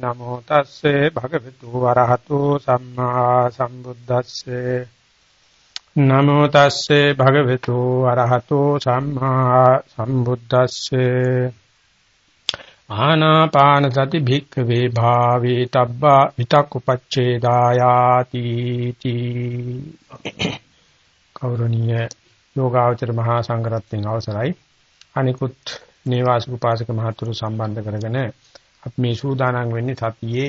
නමෝ තස්සේ භගවතු වරහතෝ සම්මා සම්බුද්දස්සේ. නමෝ තස්සේ භගවතු වරහතෝ සම්මා සම්බුද්දස්සේ. ආනාපාන සති භික්ඛවේ භාවේ තබ්බා විතක්කුපච්ඡේදායාති තී. කෞරණීය යෝගාචර මහා සංඝරත්නයන් අවසරයි. අනිකුත් නේවාසික උපාසක මහතුරු සම්බන්ධ කරගෙන අපි මේ සූදානම් වෙන්නේ සතියේ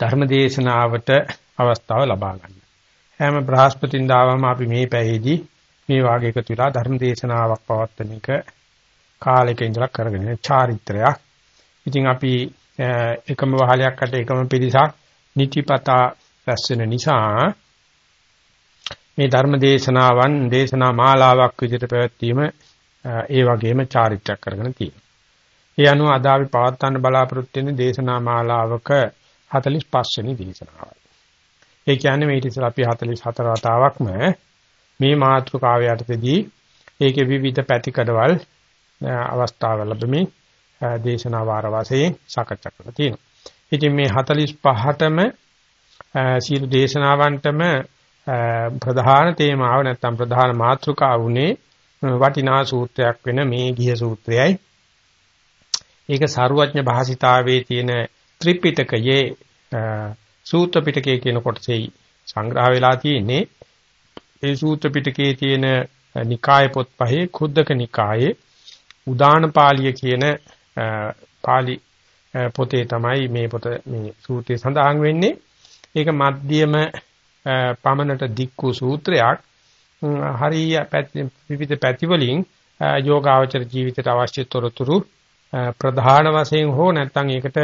ධර්මදේශනාවට අවස්ථාව ලබා ගන්න. හැම බ්‍රහස්පතින්දාවම අපි මේ පැයේදී මේ වාගේ එකතු වෙලා ධර්මදේශනාවක් පවත්වන එක කාලයක ඉඳලා කරගෙන චාරිත්‍රයක්. ඉතින් අපි එකම වහලයක්කට එකම පිරිසක් නිතිපතා රැස් වෙන නිසා මේ ධර්ම දේශනාවන් දේශනා මාලාවක් විදිහට පැවැත්වීම ඒ වගේම චාරිත්‍රාක් කරගෙන තියෙනවා. ඒ අනුව අද අපි පවත්වන්න බලාපොරොත්තු වෙන දේශනා මාලාවක 45 වෙනි දේශනාවයි. ඒ කියන්නේ මේ ඉතින් අපි 44 වතාවක්ම මේ මාතෘකාව යටතේදී ඒකේ විවිධ පැතිකඩවල් අවස්ථාව ලැබෙමින් දේශනා වාර වශයෙන් සාකච්ඡා කරලා තියෙනවා. ඉතින් මේ 45ටම සීල දේශනාවන්ටම ප්‍රධාන තේමාව නැත්නම් ප්‍රධාන මාතෘකාව උනේ වටිනා සූත්‍රයක් වෙන මේ ගිහ සූත්‍රයයි ඒක සාරවත්ඥ භාසිතාවේ තියෙන ත්‍රිපිටකයේ සූත්‍ර පිටකයේ කියන කොටසේ සංග්‍රහ වෙලා තියෙන්නේ. ඒ සූත්‍ර පිටකයේ තියෙන නිකාය පොත් පහේ කුද්දක නිකායේ උදාන පාළිය කියන පාළි පොතේ තමයි මේ පොත මේ සූත්‍රය සඳහන් වෙන්නේ. ඒක මධ්‍යම පමණට දික්කු සූත්‍රයක්. හරිය විවිධ පැති වලින් යෝගාවචර ජීවිතයට අවශ්‍ය තොරතුරු ප්‍රධාන වශයෙන් හෝ නැත්නම් ඒකට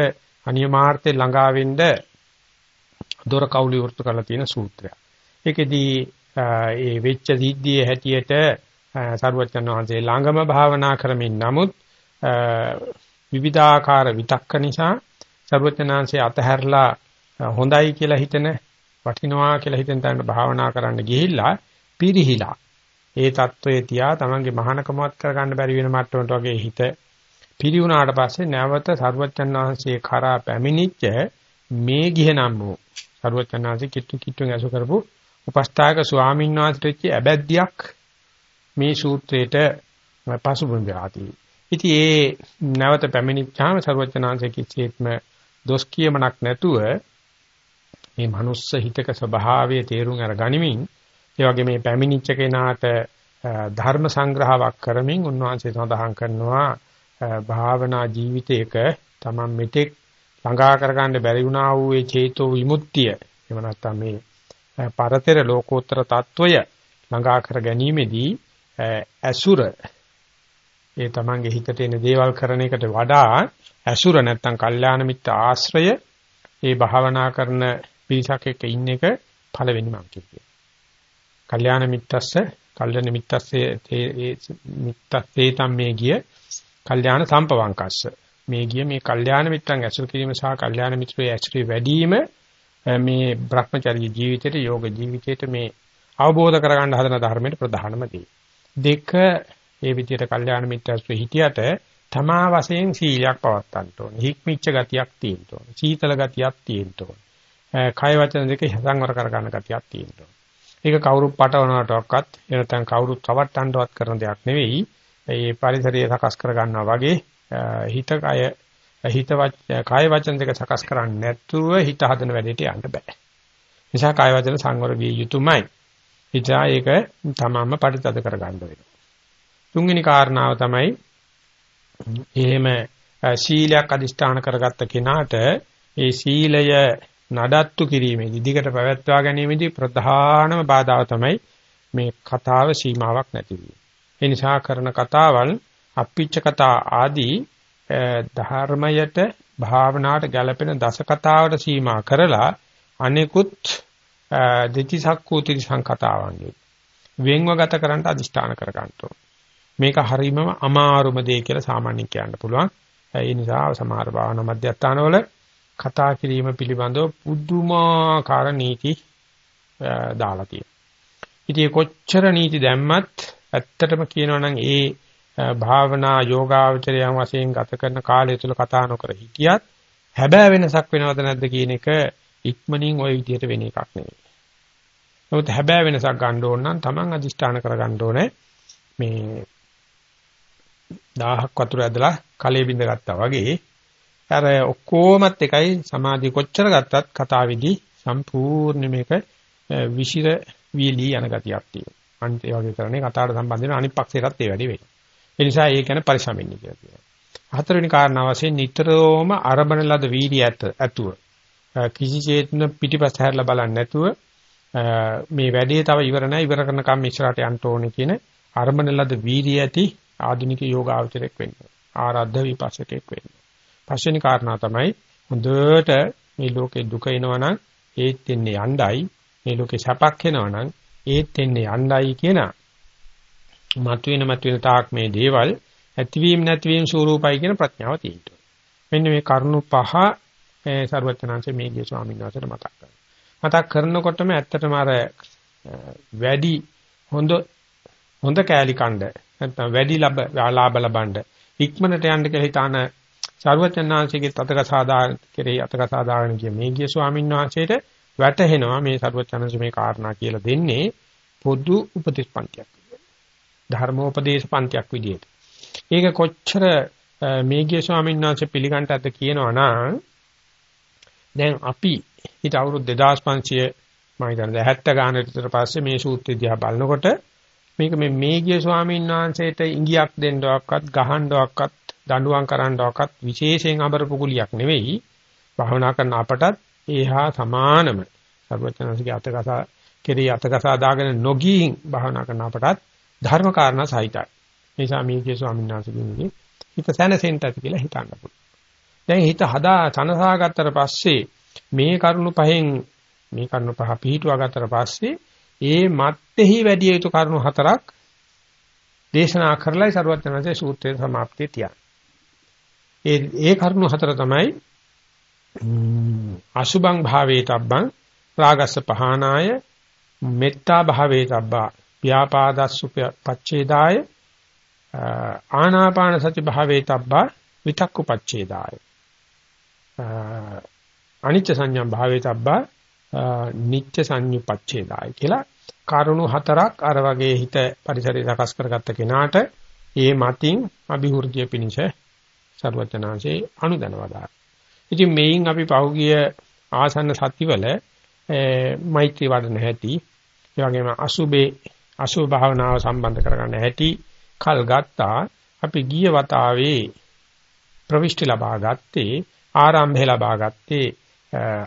අනියමාර්ථේ ළඟා වෙන්න දොර කවුළු වෘත්ත කරලා තියෙන සූත්‍රය. ඒකෙදී ඒ වෙච්ච සිද්ධියේ හැටියට සරුවචන වහන්සේ ළඟම භාවනා කරමින් නමුත් විවිධාකාර විතක්ක නිසා සරුවචනාංශය අතහැරලා හොඳයි කියලා හිතෙන වටිනවා කියලා හිතෙන තැනට භාවනා කරන්න ගිහිල්ලා පිරිහිලා ඒ தত্ত্বයේ තියා තමන්ගේ මහානකමවත් කරගන්න බැරි වෙන මට්ටමට වගේ හිත පිරි වුණාට පස්සේ නැවත සරුවචන් වහන්සේ කරා පැමිණිච්ච මේ ගිහ නම් වූ සරුවචන් වහන්සේ කිට්ටු කිට්ටුන් ඇසු කරපු උපස්ථායක ස්වාමීන් වහන්සේට ඇබැද්දියක් මේ සූත්‍රයට පසුබිම්බාති. ඉතින් ඒ නැවත පැමිණිච්චාම සරුවචන් වහන්සේ කිසිත්ම දොස් කියමනක් නැතුව මේ මනුස්ස හිතක ස්වභාවය තේරුම් අර ගනිමින් ඒ වගේ මේ පැමිණිච්ච කෙනාට ධර්ම සංග්‍රහයක් කරමින් උන්වහන්සේ සඳහන් කරනවා භාවනා ජීවිතයක Taman මෙතෙක් ළඟා කරගන්න බැරි වුණා වූ ඒ චේතෝ විමුක්තිය එහෙම නැත්නම් මේ පරතර ලෝකෝත්තර తত্ত্বය ළඟා කර ගැනීමේදී ඇසුර ඒ Tamanගේ හිතට එන දේවල් කරන එකට වඩා ඇසුර නැත්නම් කල්යාණ මිත්‍ර ආශ්‍රය ඒ භාවනා කරන පිරිසක් එක්ක ඉන්න එක පළවෙනි මං කියන්නේ. කල්යාණ මිත්‍රස්ස කල්යාණ මිත්‍රස්සේ තේ මිත්‍රස්සේ තම් මේ ගිය කල්යාණ සම්පවංකස්ස මේ ගිය මේ කල්යාණ මිත්‍රන් ඇසුරු කිරීම සහ කල්යාණ මිත්‍රයේ ඇසුරේ වැඩිම මේ Brahmacharya ජීවිතේට යෝග ජීවිතේට මේ අවබෝධ කරගන්න හදන ධර්මයේ ප්‍රධානම දේ. දෙක ඒ විදිහට කල්යාණ මිත්‍රස්වේ හිටියට තමා වශයෙන් සීලයක් පවත්වන්න ඕනේ. හික්මිච්ච ගතියක් තියෙන්න ඕනේ. සීතල ගතියක් තියෙන්න ඕනේ. කය වචන දෙක සංවර කර ගන්න ගතියක් තියෙන්න ඕනේ. ඒක කවුරුත් පටවනවටවත් එනතන් කවුරුත් රවට්ටන්නවත් කරන දෙයක් නෙවෙයි. ඒ පරිසරය සකස් කර ගන්නවා වගේ හිත කය හිත කය වචන දෙක සකස් කරන්නේ නැතුව හිත හදන වැඩේට යන්න බෑ. නිසා කය වචන සංවර විය යුතුමයි. හිතා ඒක තමන්ම පරිතද කර ගන්න වෙනවා. තුන්වෙනි කාරණාව තමයි එහෙම සීලයක් අදිෂ්ඨාන කරගත්ත කෙනාට ඒ සීලය නඩත්තු කිරීමේදී දිගට පැවැත්වා ගැනීමේදී ප්‍රධානම බාධාව තමයි මේ කතාව සීමාවක් නැතිවීම. ඒ නිසා කරන කතාවල් අප්පිච්ච කතා ආදී ධර්මයට භාවනාවට ගැළපෙන දස කතාවට සීමා කරලා අනෙකුත් දෙතිසක්කූ තිරිසං කතාවන්ගේ වෙන්ව ගත කරන්න අදිෂ්ඨාන කර ගන්න මේක හරීම අමාරුම දෙය කියලා සාමාන්‍යයෙන් කියන්න පුළුවන්. ඒ නිසා සමහර භාවනා මධ්‍යස්ථානවල කතා කිරීම පිළිබඳව පුදුමාකාර නීති දාලා තියෙනවා. ඉතින් කොච්චර නීති දැම්මත් ඇත්තටම කියනවා නම් ඒ භාවනා යෝගාවචරයන් වශයෙන් ගත කරන කාලය තුල කතා නොකර හිටියත් හැබෑ වෙනසක් වෙනවද නැද්ද කියන එක ඉක්මනින් ওই විදිහට වෙන එකක් නෙවෙයි. නමුත් හැබෑ වෙනසක් ගන්න ඕන නම් Taman අදිෂ්ඨාන කරගන්න ඕනේ මේ 1000ක් වතුර ඇදලා කලේ බින්ද ගත්තා වගේ අර ඔක්කොමත් එකයි සමාධිය කොච්චර ගත්තත් කතාවේදී සම්පූර්ණ මේක විෂිර වීලී යන ගතියක් තියෙනවා. අනිත් ඒ වගේ කරන්නේ කතාවට සම්බන්ධ වෙන අනිත් පක්ෂයටත් ඒ වැඩි වෙනවා. ඒ නිසා ඒ කියන්නේ පරිසම් වෙන්නේ කියලා කියනවා. හතරවෙනි කාරණාව වශයෙන් නිතරම අරබන ලද වීර්ය ඇත ඇතුව කිසිසේත්ම පිටිපස්ස හැරලා බලන්නේ නැතුව මේ වැඩේ තව ඉවර නැහැ ඉවර කරන කම් ඉස්සරහට යන්න ඕනේ කියන අරබන ලද වීර්ය ඇති ආධුනික යෝගාචරයක් වෙන්න. ආරද්ධ විපස්සකෙක් වෙන්න. පස්වෙනි කාරණා තමයි හොඳට මේ ලෝකේ දුක එනවනම් ඒත් එන්නේ යණ්ඩයි මේ ලෝකේ සැපක් එනවනම් ඒත් එන්නේ යණ්ඩයි කියන මතුවෙන මතුවෙන තාක් මේ දේවල් ඇතිවීම නැතිවීම ස්වરૂපයි කියන ප්‍රඥාව තියෙනවා. මෙන්න මේ කරුණු පහ සර්වඥාන්සේ මේගේ ස්වාමීන් වහන්සේට මතක් කරනවා. මතක් කරනකොටම ඇත්තටම අර වැඩි හොඳ හොඳ කෑලි කණ්ඩ නැත්නම් වැඩි ලබ ලාභ ලබන්න ඉක්මනට යන්න කියලා හිතාන සර්වඥාන්සේගේ තතක සාදා කෙරෙහි අතක සාදාගෙන කිය මේගේ ස්වාමීන් වහන්සේට වැටහෙනවා මේ සර්වඥාන්සේ මේ කාරණා කියලා දෙන්නේ පොදු උපදේශ පන්තියක් විදියට. ධර්මෝපදේශ පන්තියක් විදියට. ඒක කොච්චර මේගිය ස්වාමීන් වහන්සේ පිළිගන්නටද කියනවා නම් දැන් අපි ඊට අවුරුදු 2500 මම හිතන්නේ 70 ගානකට විතර පස්සේ මේ සූත්‍රය දිහා බලනකොට මේක මේ මේගිය ස්වාමීන් වහන්සේට ඉඟියක් දෙන්නවක්වත් ගහන්නවක්වත් දඬුවම් කරන්නවක්වත් විශේෂයෙන් අබරපු කුලියක් නෙවෙයි භාවනා කරන අපටත් ඒහා සමානම සර්වචනසික අතකසා කෙරේ අතකසා දාගෙන නොගින් භාවනා කරන අපටත් ධර්ම කාරණා සහිතයි නිසා මේකේ ස්වාමීන් වහන්සේගෙනගේ හිත සැනසෙන්න ඇති කියලා හිතන්න පුළුවන්. දැන් හිත හදා තනසා ගත්තට පස්සේ මේ කරුණු පහෙන් මේ කරුණු පහ පිළිටුවා ගත්තට පස්සේ ඒ මත්ෙහි වැඩි යුතු කරුණු හතරක් දේශනා කරලායි සරුවත්තරන්සේ සූත්‍රයේ સમાප්තිය තියන්නේ. ඒ ඒ කරුණු හතර තමයි අසුභං භාවේතබ්බං රාගස්ස පහනාය. මෙත්තා භාවේතබ්බා ව්‍යාපාදස්සු පච්චේදාය ආනාපාන සති භාවේ තබ්බා විතක්කුපච්ඡේදාය අනිච්ච සංඥා භාවේ තබ්බා නිච්ච සංඤුපච්ඡේදාය කියලා කරුණු හතරක් අර වගේ හිත පරිසරය සකස් කරගත්ත කෙනාට ඒ මතින් අභිවෘද්ධිය පිණිස ਸਰවචනාංශේ අනුදැනවදා. ඉතින් මේයින් අපි පහුගිය ආසන්න සතිවල මෛත්‍රී වඩන හැටි, ඒ වගේම අසුබේ අසුභ භාවනාව සම්බන්ධ කරගන්න හැටි කල් ගත්තා අපි ගිය වතාවේ ප්‍රවිෂ්ටි ලබා ගත්තේ ආරම්භය ලබා ගත්තේ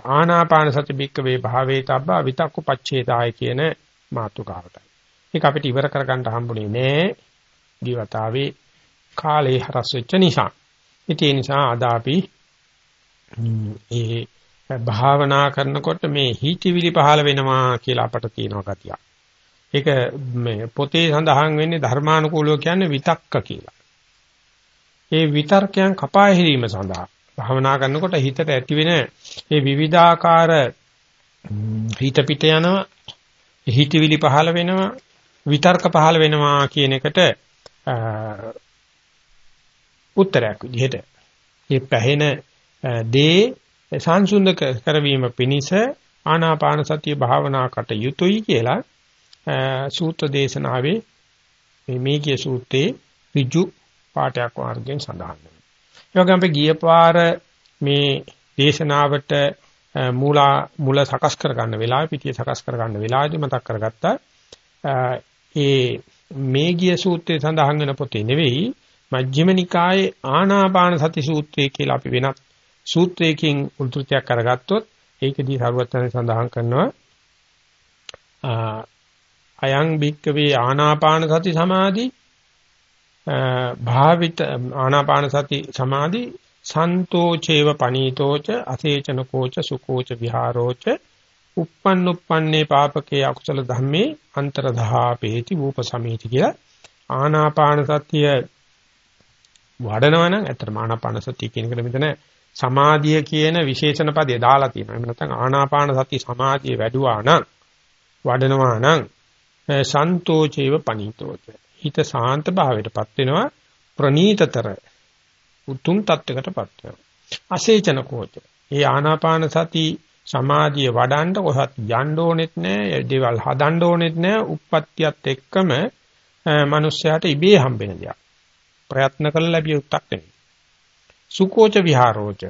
ආනාපාන සති බික්කවේ භාවේ තබ්බා විතක්කු පච්චේදාය කියන මාතෘකාවටයි. ඒක අපිට ඉවර කරගන්න හම්බුනේ නෑ. ගිය වතාවේ කාලේ හරස් වෙච්ච නිසා. ඒ නිසා අද අපි ඒ භාවනා කරනකොට මේ හිතවිලි පහළ වෙනවා කියලා අපට තියෙනවා ගතියක්. ඒක මේ පොතේ සඳහන් වෙන්නේ ධර්මානුකූලව කියන්නේ විතක්ක කියලා. ඒ විතර්කයන් කපා හැරීම සඳහා භවනා කරනකොට හිතට ඇතිවෙන මේ විවිධාකාර හිත පිට යනවා හිතවිලි පහළ වෙනවා විතර්ක පහළ වෙනවා කියන එකට උත්තරයක් විදිහට මේ පැහෙන දේ සංසුන්දක කරවීම පිණිස ආනාපාන සතිය භාවනා කට යුතුයි කියලා සූත්‍ර දේශනාවේ මේ මේකේ සූත්‍රයේ ඍජු පාඨයක් වර්ගයෙන් සඳහන් වෙනවා. ඒ වගේම අපි ගිය පාර මේ දේශනාවට මූලා මුල සකස් කර ගන්න වෙලාවේ පිටිය සකස් කර ගන්න වෙලාවේදී මතක් කරගත්තා. ඒ මේ ගිය සූත්‍රයේ සඳහන් වෙන පොතේ නෙවෙයි මජ්ක්‍ධිම නිකායේ ආනාපාන සති සූත්‍රය කියලා අපි වෙනත් සූත්‍රයකින් උල්ෘතියක් කරගත්තොත් ඒකදී සරුවත්තරේ සඳහන් කරනවා අයං භික්කවේ ආනාපාන සති සමාධි භාවිත ආනාපාන සති සමාධි සන්තෝචේව පනීතෝච අසේචන කෝච සුකෝච විහාරෝච uppannuppanne papake akusala dhamme antaradhapeti upasamiති කියලා ආනාපාන සතිය වඩනවා නම් ඇත්තට ආනාපාන සතිය කියන එකට මෙතන සමාධිය කියන විශේෂණ පදේ දාලා තියෙනවා. එහෙම නැත්නම් ආනාපාන සති සමාධිය වැඩුවා නම් වඩනවා නම් සන්තෝචේව පනීතෝච. හිත සාන්ත භාවයටපත් වෙනවා ප්‍රනීතතර උතුම් තත්වයකටපත් වෙනවා. අසේචන කෝච. ඒ ආනාපාන සති සමාධිය වඩන්න කොහොත් යන්න ඕනෙත් නෑ, දේවල් හදන්න ඕනෙත් නෑ, උප්පත්තියත් එක්කම මිනිස්යාට ඉබේ හම්බෙන දෙයක්. ප්‍රයත්න කළ ලැබිය යුක්තක් නෙවෙයි. සුකෝච විහාරෝච.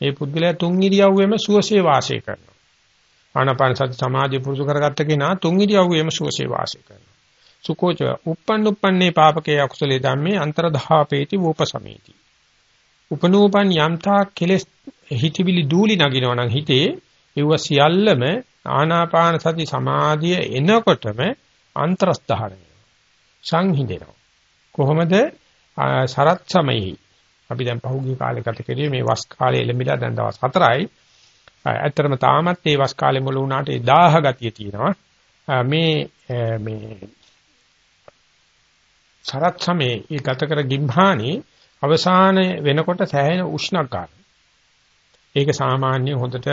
ඒ පුද්ගලයා තුන් ඉරියව්වෙම සුවසේ වාසය කරනවා. ආනාපාන සති සමාධිය පුරුදු කරගත්ත කෙනා තුන් ඉරියව්වෙම සුවසේ වාසය කරනවා. සුකෝච uppන් uppන්නේ පාපකේ අකුසලේ ධම්මේ අන්තරධාපේති වූපසමේති. උපනූපන් යම්තා කෙලස් හිතවිලි දූලි නගිනවා නම් හිතේ ඒව සියල්ලම ආනාපාන සති සමාධිය එනකොටම අන්තරස්ථාන සංහිඳෙනවා. කොහොමද සරත් සමයේ අපි දැන් පහුගිය කාලේ ගත කරේ මේ වස් කාලේ එළඹිලා දැන් දවස් 4යි. ඇත්තටම තාමත් මේ වස් කාලේ මුල වුණාට ඒ 1000 ගතිය තියෙනවා. මේ මේ සරත් සමයේ ඒ ගත කර ගිම්හානි අවසාන වෙනකොට සෑහෙන උෂ්ණකාර. ඒක සාමාන්‍ය හොඳට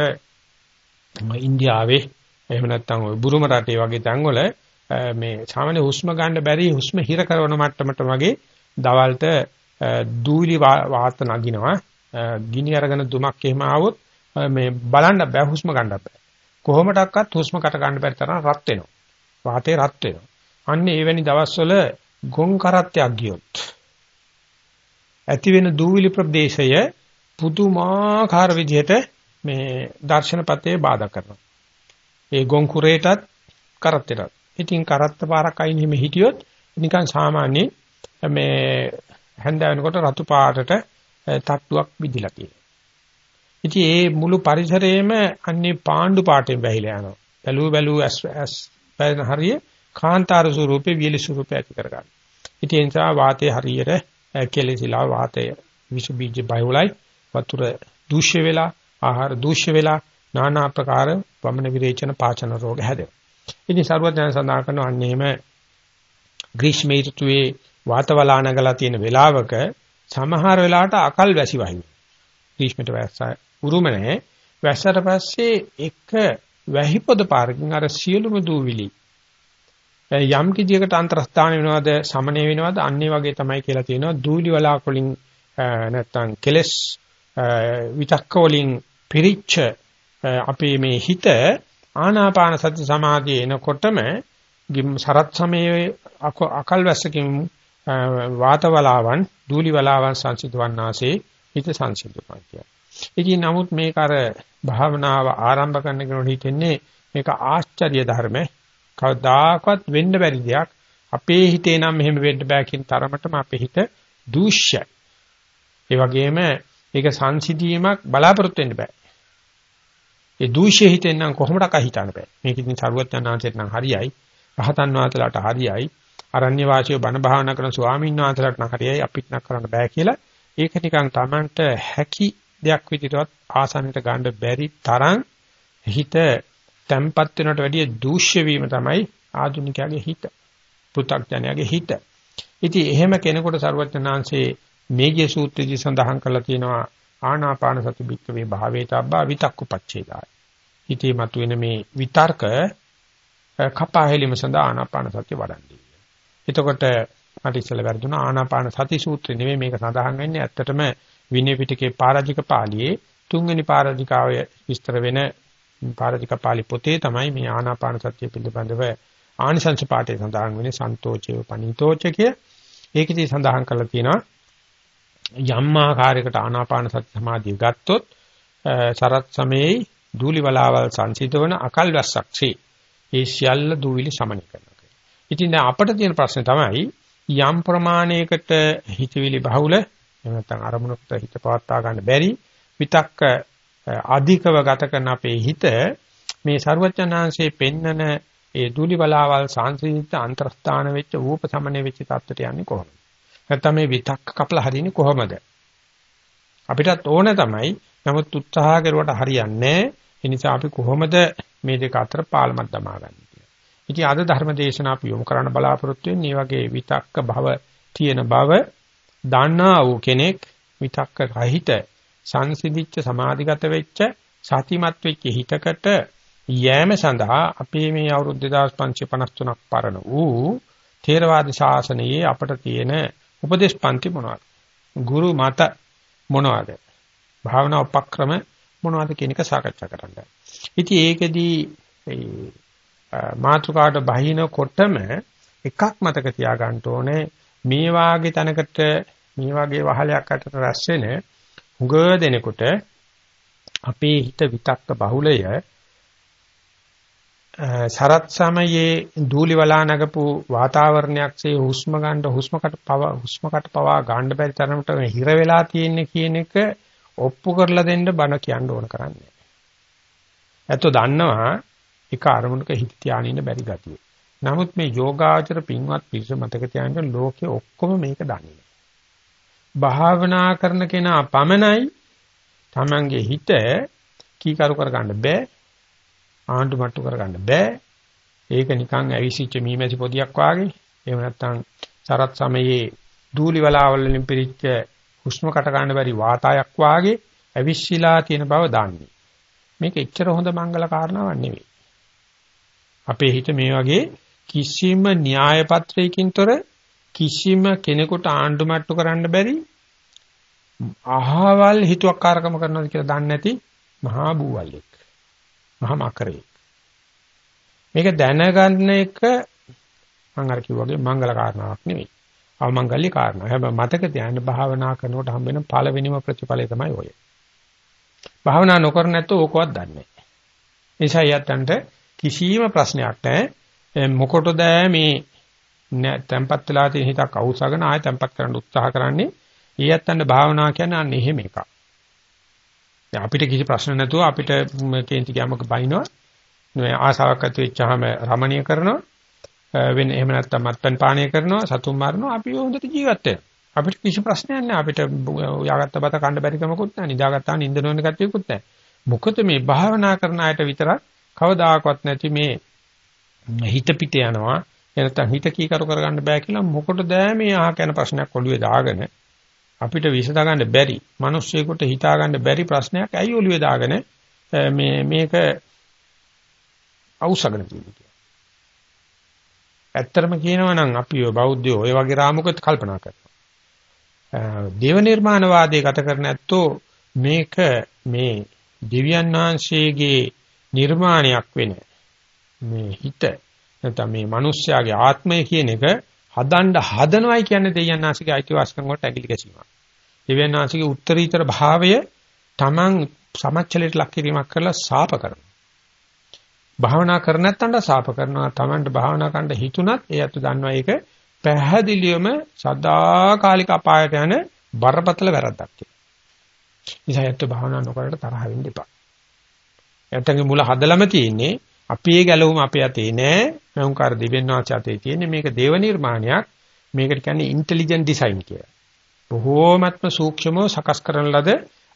ඉන්දියාවේ එහෙම නැත්නම් ඔය බුරුම රටේ වගේ තැන්වල මේ සාමාන්‍ය හුස්ම ගන්න බැරි හුස්ම හිර කරන මට්ටමට වගේ දවල්ට දූලි වාත නගිනවා. ගිනි අරගෙන දුමක් එහෙම ආවොත් මේ බලන්න බෑ හුස්ම ගන්න බෑ. කොහොමඩක්වත් හුස්ම කට ගන්න බැරි තරම් රත් වෙනවා. වාතේ රත් වෙනවා. අන්න එවැනි දවස්වල ගොන් කරත්තයක් ගියොත් ඇති වෙන දූවිලි ප්‍රදේශය පුදුමාකාර විදිහට මේ දර්ශනපතේ බාධා කරනවා. ඒ ගොන් කුරේටත් කරත්තෙටත්. ඉතින් කරත්ත පාරක් අයින් හිම හිටියොත් නිකන් සාමාන්‍ය මේ හැන්ද වෙනකොට රතු පාටට තට්ටුවක් විදිලා තියෙනවා. ඉතින් ඒ මුළු පරිසරයේම අන්නේ පාණ්ඩු පාටෙන් වැහිලා යනවා. බැලුව බැලුව ඇස් ඇස් බැලන හරිය කාන්තාර ස්වරූපේ වියලි ස්වරූපේ ඇති කරගන්න. ඉතින් ඒ නිසා වාතයේ හරියට කෙලෙසිලා වාතය විස බීජ බයුලයි වතුර දූෂ්‍ය වෙලා ආහාර දූෂ්‍ය වෙලා নানা ආකාර වමන විරේචන පාචන රෝග හැදෙනවා. ඉතින් සරුවඥයන් සඳහන් කරන අන්නේම ග්‍රීෂ්ම ඍතුවේ වාතවලානගලා තියෙන වෙලාවක සමහර වෙලාවට අකල් වැසි වහින. ග්‍රීෂ්මට වැස්ස උරුම නැහැ. වැස්සට පස්සේ එක වැහි පොද පාරකින් අර සියලුම දූවිලි යම් කිදියකට අන්තරස්ථාන වෙනවද සමනය වෙනවද අන්නේ වගේ තමයි කියලා තියෙනවා දූලි වලාකුලින් නැත්තම් කෙලස් විතක්ක වලින් පිරිච්ච අපේ මේ හිත ආනාපාන සති සමාධිය එනකොටම සරත් සමයේ අකල් වැස්සකින් වාතවලාවන් දූලි වලාවන් සංසිඳවන්නාසේ හිත සංසිඳුනා කියලා. ඉතින් නමුත් මේක අර භාවනාව ආරම්භ කරන කෙනෙකුට හිතෙන්නේ මේක ආශ්චර්ය ධර්ම කවදාකවත් වෙන්න බැරි දෙයක්. අපේ හිතේ නම් මෙහෙම වෙන්න බෑ කියන තරමටම අපේ හිත දූෂ්‍යයි. ඒ වගේම ඒක සංසිධීමක් බලාපොරොත්තු වෙන්න බෑ. ඒ දූෂ්‍ය හිතෙන් නම් කොහොමඩක් හිතන්න බෑ. මේක ඉතින් සරුවත්යන්ාන්සෙත් නම් හරියයි. රහතන් වහන්සේලාට හරියයි. අරණ්‍ය වාසියව බණ භාවනා කරන ස්වාමීන් වහන්සේලාට නම් හරියයි අපිට නම් කරන්න බෑ කියලා. ඒක නිකන් Tamanට හැකි දෙයක් විදිහටවත් ආසන්නට ගන්න බැරි තරම් හිත තැම්පත් වෙනට වැඩිය දූෂ්‍ය වීම තමයි ආධුනිකයාගේ හිත. පෘථග්ජනයාගේ හිත. ඉතින් එහෙම කෙනෙකුට සරුවත්යන්ාන්සේ මේගිය සූත්‍රයේදී සඳහන් කරලා තියෙනවා ආනාපාන සති බික්කවේ භාවේතබ්බා විතක්කුපච්චේදාය. හිතේ මතුවෙන මේ විතර්ක කපාහෙලිම සඳහා ආනාපාන සතිය වඩන්නේ. එතකොට මට ඉස්සෙල්ලා වැරදුනා ආනාපාන සති සූත්‍රය නෙමෙයි මේක සඳහන් වෙන්නේ ඇත්තටම විනය පිටකේ පාරාජික පාළියේ තුන්වෙනි පාරාජිකාවය විස්තර වෙන පාරාජික පාළි පොතේ තමයි මේ ආනාපාන සතිය පිළිබඳව ආනිසංස පාඨය සඳහන් වෙන්නේ සන්තෝචේව පනිතෝචකය. ඒකෙදි සඳහන් කරලා තියෙනවා යම් ආකාරයකට ආනාපාන සති සමාධිය ගත්තොත් සරත් සමයේ දූලි වලාවල් සංසිඳවන අකල් වැස්සක්ෂී ඒ සියල්ල දූවිලි සමනය කරනවා. ඉතින් දැන් අපිට තියෙන ප්‍රශ්නේ තමයි යම් ප්‍රමාණයකට හිතවිලි බහුල එහෙම නැත්නම් අරමුණකට හිත පවත්වා ගන්න බැරි විතක්ක අධිකව ගත කරන අපේ හිත මේ ਸਰවඥාන්සේ පෙන්නන ඒ දූලි වලාවල් සංසිඳිත අන්තර්ස්ථාන වෙච්ච ූප සමනය වෙච්ච තත්ත්වයට යන්නේ කොහොමද? නැත්නම් මේ විතක්ක කපලා හරින්නේ කොහොමද? අපිටත් ඕන තමයි. නමුත් උත්සාහ කරුවට හරියන්නේ ඒ නිසා අපි කොහොමද මේ දෙක අතර පාලමක් දමාගන්නේ කියලා. ඉතින් අද ධර්ම දේශනා අපි යොමු කරන්න බලාපොරොත්තු වෙන්නේ මේ වගේ විතක්ක භව තියෙන බව දන්නා වූ කෙනෙක් විතක්ක රහිත සංසිඳිච්ච සමාධිගත වෙච්ච සතිමත් වෙච්ච හිතකට යෑම සඳහා අපේ මේ අවුරුදු 2553ක් පරණ වූ ථේරවාද ශාසනයේ අපට තියෙන උපදේශ පන්ති මොනවද? ගුරු මත මොනවද? භාවනා උපක්‍රම මොනවද කියන එක සාකච්ඡා කරන්න. ඉතින් ඒකෙදී මාතුකාට බහිනකොටම එකක් මතක තියාගන්න ඕනේ මේ වාගේ තැනකට මේ වගේ වහලයක් අතර රැස් වෙන හුඟ දෙනකොට අපේ හිත විතක්ක බහුලය සරත් සමයේ දූලි වලා නගපු වාතාවරණයක්සේ හුස්ම ගන්න හුස්මකට පව හුස්මකට පවා ගන්න බැරි තරමට හිර වෙලා තියෙන්නේ කියන එක ඔප්පු කරලා දෙන්න බණ කියන්න ඕන කරන්නේ. ඇත්තෝ දන්නවා එක අරමුණක හිත තියාගෙන ඉන්න බැරි ගතිය. නමුත් මේ යෝගාචර පින්වත් පිරිස මතක තියාගන්න ලෝකේ ඔක්කොම මේක දන්නේ. භාවනා කරන කෙනා පමණයි Tamange හිත කීකරු කරගන්න බෑ ආණ්ඩු මට්ටු කරගන්න බෑ ඒක නිකන් ඇවිසිච්ච මීමැසි පොදියක් වාගේ එහෙම නැත්නම් සරත් සමයේ දූලි වලාවල් වලින් පිරිච්ච හුස්ම කට ගන්න බැරි වාතයක් වාගේ ඇවිස්සීලා තියෙන බව දන්නේ මේක එච්චර හොඳ මංගල කාරණාවක් නෙවෙයි අපේ හිත මේ වගේ කිසිම න්‍යාය පත්‍රයකින් තොර කිසිම කෙනෙකුට ආණ්ඩු මට්ටු කරන්න බැරි අහවල් හිතුවක්කාරකම කරනවාද කියලා දන්නේ නැති මහා බූවල්ෙක්. මහා මකරේ. මේක දැනගන්න එක මම අර කිව්වාගේ මංගල කාරණාවක් නෙවෙයි. අවමංගල්‍ය කාරණා. හැබැයි මතක තියාගන්න භාවනා කරනකොට හම්බෙන පළවෙනිම ප්‍රතිඵලය තමයි ඔය. භාවනා නොකර නැත්නම් ඕකවත් දන්නේ නැහැ. නිසා යත්තන්ට කිසිම ප්‍රශ්නයක් නැහැ. මොකටද මේ තැම්පත් වෙලා තියෙන හිතක් අවුසගෙන ආයෙ තැම්පත් කරන්න උත්සාහ කරන්නේ ඒ යත්තන්න භාවනා කියන්නේ අන්න එහෙම එකක්. දැන් අපිට කිසි ප්‍රශ්න නැතුව අපිට කේන්ති ගෑමක බයිනවා. මේ ආසාවක් ඇති වෙච්චාම රමණීය කරනවා. වෙන එහෙම නැත්නම් මත්පැන් පානය කරනවා, සතුන් මරනවා. අපි හොඳට ජීවත් වෙනවා. අපිට කිසි ප්‍රශ්නයක් නැහැ. අපිට යාගත්ත බත කන්න බැරි කමකුත් නැහැ. නිදාගත්තා නින්ද නොවන කතියකුත් නැහැ. මොකද මේ භාවනා කරන අයට විතරක් කවදාකවත් නැති මේ හිත පිට යනවා. එනතන් හිත කීකරු කරගන්න බෑ කියලා මොකටද මේ අහක යන ප්‍රශ්නයක් ඔළුවේ දාගෙන අපිට විසඳ ගන්න බැරි මිනිස්සෙකුට හිතා ගන්න බැරි ප්‍රශ්නයක් ඇයි ඔළුවේ දාගෙන මේ මේක අවශ්‍යගෙන තියෙන්නේ ඇත්තටම කියනවා නම් අපි බෞද්ධයෝ ඔය වගේ රාමුකත් කල්පනා කරනවා දේව නිර්මාණවාදයේ ගත කරන ඇත්තෝ මේක මේ දිව්‍යන් වහන්සේගේ නිර්මාණයක් වෙන මේ හිත නැත්නම් මේ මිනිස්යාගේ ආත්මය කියන එක හදන්න හදනවයි කියන්නේ දෙයයන්ාසිකේ අයිතිවාසිකම් වලට ඇගිලි ගැසීමක්. දෙයයන්ාසිකේ උත්තරීතර භාවය Taman සමච්චලයට ලක් කිරීමක් කරලා සාප කරනවා. භාවනා කර නැත්නම් සාප කරනවා. Tamanට භාවනා කරන්න හිතුණත් ඒ අතු දන්නවා ඒක පැහැදිලිවම සදාකාලික අපායට යන බරපතල වැරද්දක් කියලා. නිසා යත් භාවනා නොකරට තරහ වෙන්න එපා. යත්තගේ මුල හදලම තියෙන්නේ අපි ඒ ගැලවුම අපේ අතේ නෑ. මෞංකාර දෙවියන් වහන්සේ අතේ තියෙන්නේ මේක දේව නිර්මාණයක්. මේකට කියන්නේ ඉන්ටෙලිජන්ට් ඩිසයින් කියලා. බොහෝමත්ම සූක්ෂමව සකස් කරන ලද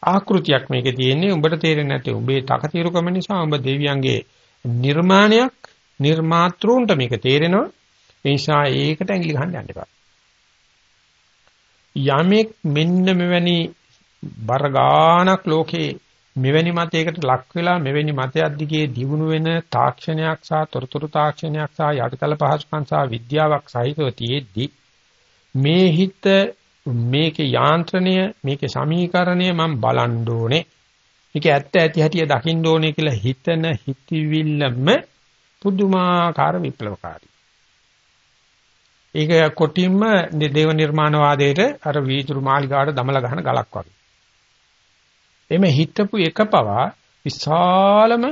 ආකෘතියක් මේකේ තියෙන්නේ. උඹට තේරෙන්නේ නැති උඹේ තකතිරුකම නිසා උඹ දෙවියන්ගේ නිර්මාණයක් නිර්මාතෘන්ට මේක තේරෙනවා. ඒ නිසා ඒකට ඇඟිලි ගහන්න යන්න එපා. යමෙක් මෙන්න මෙවැනි බර ගානක් ලෝකේ මෙවැනි මතයකට ලක් වෙලා මෙවැනි මතයක් දිගේ දියුණු වෙන තාක්ෂණයක් සහ තොරතුරු තාක්ෂණයක් සහ යටිතල පහසුකම් සහ විද්‍යාවක් සහිතව තියෙද්දි මේ හිත මේකේ යාන්ත්‍රණය මේකේ සමීකරණය මම බලන්න ඕනේ. මේක ඇත්ත ඇති හැටි දකින්න ඕනේ කියලා හිතන හිතවිල්ලම පුදුමාකාර විප්ලවකාරී. ඒක කොටින්ම දේව නිර්මාණවාදයට අර වීදුරු මාලිගාවට දමලා ගහන ගලක් වගේ. එමෙ හිතපු එක පවා විශාලම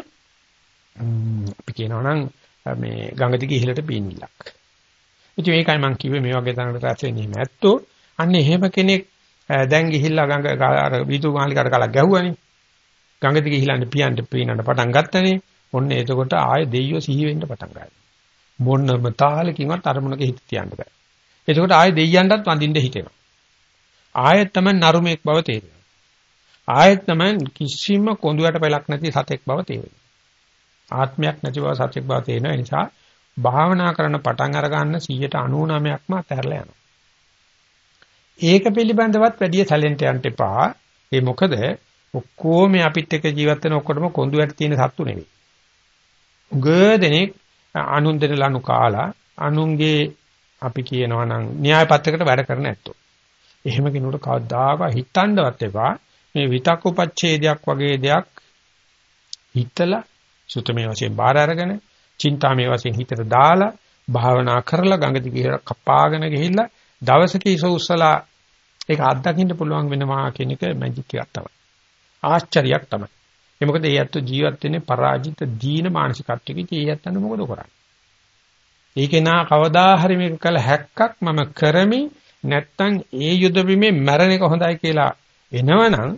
අපි කියනවා නම් මේ ගඟ දිගේ ඉහළට පීනිල්ලක්. ඉතින් මේකයි මම කිව්වේ මේ වගේ තැනකට රැස් වෙන්නේ නැත්තෝ අන්න එහෙම කෙනෙක් දැන් ගිහිල්ලා ගඟ අර විදු මාලිකාට කලක් ගැහුවනේ. ගඟ දිගේ ඉහළට පියන්න පීනන්න පටන් ගත්තනේ. ඔන්න එතකොට ආය දෙයියෝ සිහි වෙන්න පටන් ගන්නවා. මොන්නම තාලකින්වත් අරමුණක හිත තියන්න බෑ. එතකොට ආය දෙයියන්ටත් වඳින්න හිතෙනවා. ආයෙත් තමයි නරුමෙක් බව තේරෙනවා. ආයෙත් තමයි කිසිම කොඳුයට පළක් නැති සතෙක් බව තේරෙනවා. ආත්මයක් නැති බව සතෙක් බව තේරෙන නිසා භාවනා කරන පටන් අර ගන්න 99%ක්ම අතහැරලා යනවා. ඒක පිළිබඳවත් වැඩි සැලෙන්ට යන්න එපා. ඒ මොකද ඔක්කොම අපිත් එක්ක ජීවත් වෙන ඔක්කොටම කොඳුයට තියෙන සත්තු නෙවෙයි. උගදෙනෙක් අනුන් දෙන ලනු කාලා අනුන්ගේ අපි කියනවා නම් න්‍යාය පත්‍රයකට වැඩ කරන ඇත්තෝ. එහෙම කෙනෙකුට කවදාක හිතන්නවත් එපා මේ විතක් උපච්ඡේදයක් වගේ දෙයක් හිතලා සුතමේ වශයෙන් බාර අරගෙන චින්තාමේ වශයෙන් හිතට දාලා භාවනා කරලා ගඟ දිගේ කපාගෙන ගිහිල්ලා දවසක ඉස උස්සලා ඒක අත්දකින්න පුළුවන් වෙනවා කියන එක මැජික් එකක් තමයි. ආශ්චර්යයක් තමයි. ඒ මොකද ඒ ඇත්ත ජීවත් වෙන්නේ පරාජිත දීන මානසිකත්වයකින් ඒ ඇත්තන මොකද කරන්නේ? ඒකේ නා කවදා හරි මේක කළ හැක්කක් මම කරමි නැත්තම් ඒ යුද බිමේ මැරෙන එක හොඳයි කියලා එනවනම්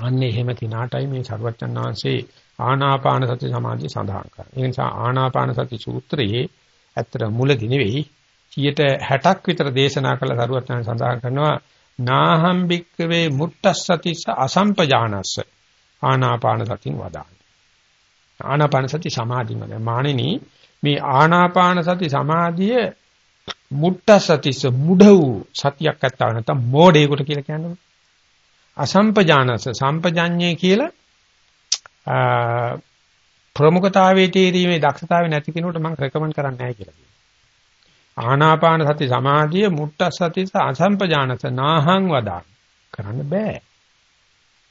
අන්නේ එහෙම තිනාටයි මේ සරුවච්චන් වහන්සේ ආනාපාන සති සමාධිය සඳහන් කරන්නේ. ඒ නිසා ආනාපාන සති සූත්‍රයේ ඇත්තට මුලදී නෙවෙයි 60ක් විතර දේශනා කළ සරුවච්චන් සඳහන් කරනවා නාහම් බික්කවේ මුට්ටස්සතිස අසම්පජානස්ස ආනාපාන සතින් වදාන. ආනාපාන සති සමාධියම මානෙනි මේ ආනාපාන සති සමාධිය මුට්ටස්සතිස මුඩ වූ සතියක් ඇත්තා නැත්නම් මෝඩේකට කියලා කියන්නේ. අසම්පජානස සම්පජඤ්ඤේ කියලා ප්‍රමුඛතාවයේ තීරීමේ දක්ෂතාවය නැති කෙනෙකුට මම රෙකමන්ඩ් කරන්නේ නැහැ කියලා කියනවා. ආනාපාන සති සමාධිය මුට්ටස්සතිස අසම්පජානස නාහං වදා කරන්න බෑ.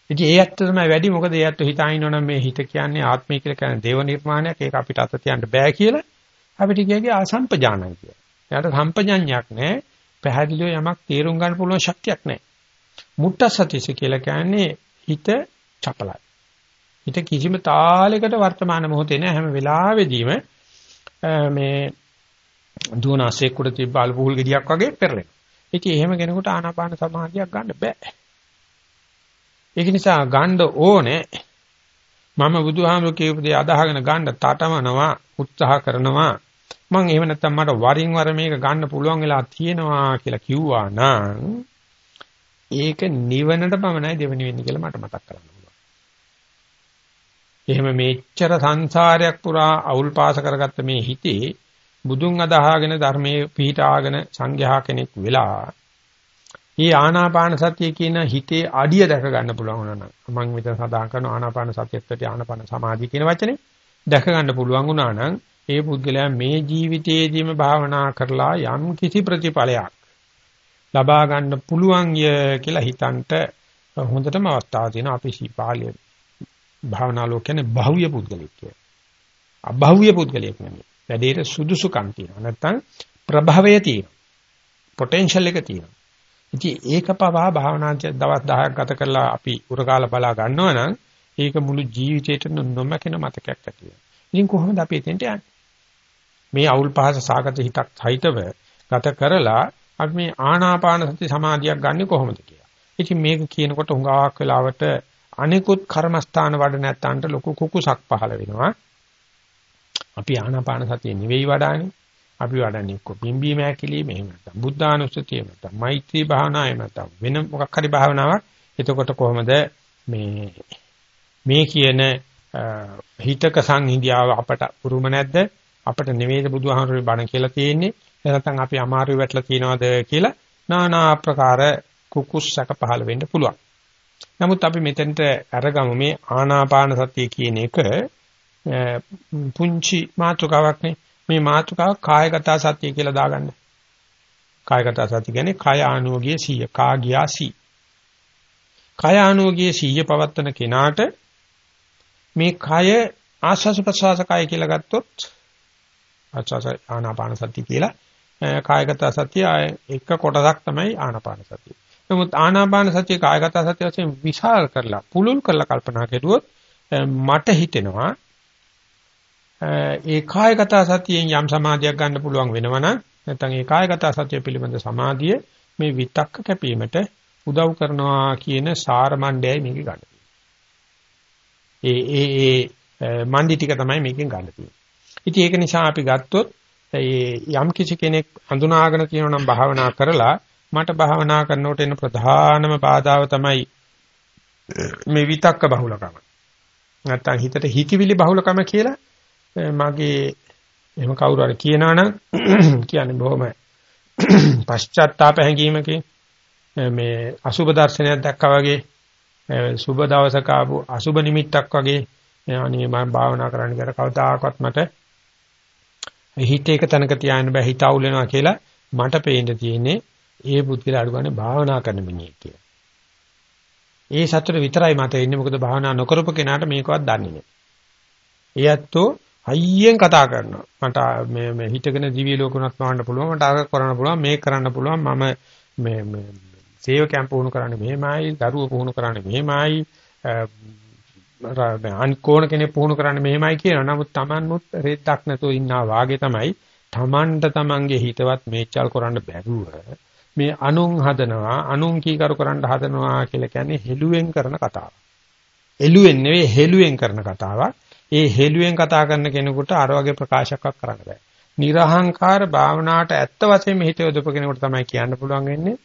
ඉතින් ඒ ඇත්ත තමයි වැඩි මොකද ඒ ඇත්ත හිතාිනවනම් මේ හිත කියන්නේ ආත්මය කියලා කියන්නේ දේව නිර්මාණයක් ඒක අපිට අත තියන්න බෑ කියලා අපිට කියගේ අසම්පජානයි කියලා. එයාට සම්පජඤ්ඤයක් නැහැ. පැහැදිලිව යමක් තේරුම් ගන්න පුළුවන් ශක්තියක් නැහැ. මුට්ටසතිස කියලා කියන්නේ හිත චපලයි. හිත කිසිම තාලයකට වර්තමාන මොහොතේ නෑ හැම වෙලාවෙදීම මේ දුවන අසෙක් උඩ තිබ්බ අල්පුහුල් ගෙඩියක් වගේ පෙරලෙනවා. ඉතින් එහෙම කෙනෙකුට ආනාපාන සමාධියක් ගන්න බෑ. ඒක නිසා ගන්න ඕනේ මම බුදුහාමුදුරු කියපු දේ අදහගෙන ගන්න තටමනවා උත්සාහ කරනවා මම එහෙම නැත්නම් මට වරින් වර මේක ගන්න පුළුවන් වෙලා තියෙනවා කියලා කිව්වා නම් ඒක නිවනට පමණයි දෙවෙනි වෙන්නේ කියලා මට මතක් කරන්න පුළුවන්. එහෙම මෙච්චර සංසාරයක් පුරා අවුල් පාස කරගත්ත මේ හිතේ බුදුන් අදහාගෙන ධර්මයේ පිහිටාගෙන සංඝයා කෙනෙක් වෙලා මේ ආනාපාන සතිය කියන හිතේ අඩිය දැක ගන්න පුළුවන් වුණා නම් මම මෙතන සඳහන් කරන ආනාපාන සතියත් ආනාපාන සමාධිය කියන වචනේ දැක ගන්න පුළුවන් වුණා නම් ඒ පුද්ගලයා මේ ජීවිතයේදීම භාවනා කරලා යම් කිසි ප්‍රතිඵලයක් ලබා ගන්න පුළුවන් කියලා හිතන්ට හොඳටම අවස්ථාව තියෙනවා අපි සීපාලිය භාවනා ලෝකනේ බහුය පුද්ගලෙක් කියලා. අබහුය පුද්ගලෙක් නෙමෙයි. වැඩේට සුදුසුකම් තියෙනවා. නැත්තම් ප්‍රභවය තියෙනවා. පොටෙන්ෂල් එක තියෙනවා. ඉතින් ඒක පවා භාවනාන්ත දවස් 10ක් ගත කරලා අපි උරකාල බලා ගන්නවා නම් ඒක මුළු ජීවිතේට නොමැකෙන මතකයක් ඇති වෙනවා. ඉතින් කොහොමද අපි එතෙන්ට යන්නේ? මේ අවුල් පහස සාගත හිතක් සහිතව ගත කරලා අපි මේ ආනාපාන සති සමාධියක් ගන්නෙ කොහොමද කියලා. ඉතින් මේක කියනකොට හුඟාවක් වෙලාවට අනිකුත් කර්මස්ථාන වඩ නැත්තන්ට ලොකු කුකුසක් පහළ වෙනවා. අපි ආනාපාන සතිය නෙවෙයි වඩාන්නේ. අපි වඩන්නේ එක්ක පිම්බීම හැකිලිම එහෙම නැත්නම් බුද්ධානුස්සතිය නැත්නම් මෛත්‍රී භාවනාව එහෙම නැත්නම් වෙන මොකක් හරි භාවනාවක්. එතකොට කොහොමද මේ මේ කියන හිතක සංහිඳියාව අපට උරුම නැද්ද? අපිට නෙවෙයිද බුදුහාමුදුරුවෝ බණ කියලා තියෙන්නේ නැත්නම් අපි අමාරු වැටලා තියනවද කියලා নানা ආකාර කුකුස්සක පහළ වෙන්න පුළුවන්. නමුත් අපි මෙතෙන්ට අරගමු මේ ආනාපාන සතිය කියන එක පුංචි මාතෘකාවක් නේ. මේ මාතෘකාව කායගත සතිය කියලා දාගන්න. කායගත සතිය කියන්නේ කාය ආනෝගිය 100 කා ගියා 100. කාය ආනෝගිය 100 පවත්තන කෙනාට මේ කය ආස්වාස ප්‍රසවාස කය කියලා ගත්තොත් ආස්වාස ආනාපාන සතිය කියලා කායගත සතිය එක කොටසක් තමයි ආනාපාන සතිය. නමුත් ආනාපාන සතිය කායගත සතිය වශයෙන් විශාල කරලා පුලුල් කරලා කල්පනා කෙරුවොත් මට හිතෙනවා ඒ කායගත සතියෙන් යම් සමාධියක් ගන්න පුළුවන් වෙනවනම් නැත්නම් ඒ කායගත සතිය පිළිබඳ සමාධිය මේ විතක්ක කැපීමට උදව් කරනවා කියන සාර මණ්ඩයයි මේක ගන්න. ඒ ඒ ඒ මණ්ඩි ටික තමයි මේකෙන් ගන්න තියෙන්නේ. ඉතින් ඒක නිසා අපි ගත්තොත් යම් කිසි කෙනෙක් හඳුනාගෙන කියනවා නම් භාවනා කරලා මට භාවනා කරනකොට එන ප්‍රධානම බාධාව තමයි මේ විතක්ක බහුලකම. නැත්තම් හිතට හිතවිලි බහුලකම කියලා මගේ එහෙම කවුරු හරි කියනවා නම් කියන්නේ බොහොම පශ්චාත්තාප හැඟීමකින් මේ අසුබ දර්ශනයක් දැක්කා වගේ සුබ දවසක ආපු අසුබ නිමිත්තක් වගේ අනේ මම භාවනා කරන්න කියලා කවදාකවත් මට හිත එක තැනක තියාගෙන බෑ හිත අවුල් වෙනවා කියලා මට පේන්න තියෙන්නේ ඒ බුද්ධිල අඩු ගන්න භාවනා කරන මිනිහෙක් කියලා. ඒ සතුට විතරයි මට එන්නේ මොකද භාවනා නොකරපු කෙනාට මේකවත් දන්නේ නැහැ. ඒ ඇත්තෝ හයියෙන් කතා කරනවා. මට මේ මේ හිතගෙන දිව්‍ය ලෝකුණක් වහන්න පුළුවන්. මට අර කරන්න පුළුවන්. මේක කරන්න පුළුවන්. මම මේ මේ සේවකයන් පුහුණු කරන්නේ මෙහෙමයි, දරුවෝ පුහුණු කරන්නේ මෙහෙමයි, අනිකෝණ කෙනෙක් පුහුණු කරන්නේ මෙහෙමයි කියනවා. නමුත් Tamanමුත් රෙද්දක් නැතුව ඉන්නා වාගේ තමයි Tamanට Tamanගේ හිතවත් මේචල් කරන්න බැරුව මේ අනුන් හදනවා, අනුන් කීකරු කරන්න හදනවා කියලා කියන්නේ හෙළුවෙන් කරන කතාවක්. එළුවෙන් නෙවෙයි හෙළුවෙන් කරන කතාවක්. ඒ හෙළුවෙන් කතා කරන කෙනෙකුට අර වගේ ප්‍රකාශයක් කරන්න බෑ. නිර්හංකාර භාවනාවට ඇත්ත වශයෙන්ම හිත යොදපු කෙනෙකුට තමයි කියන්න පුළුවන් වෙන්නේ.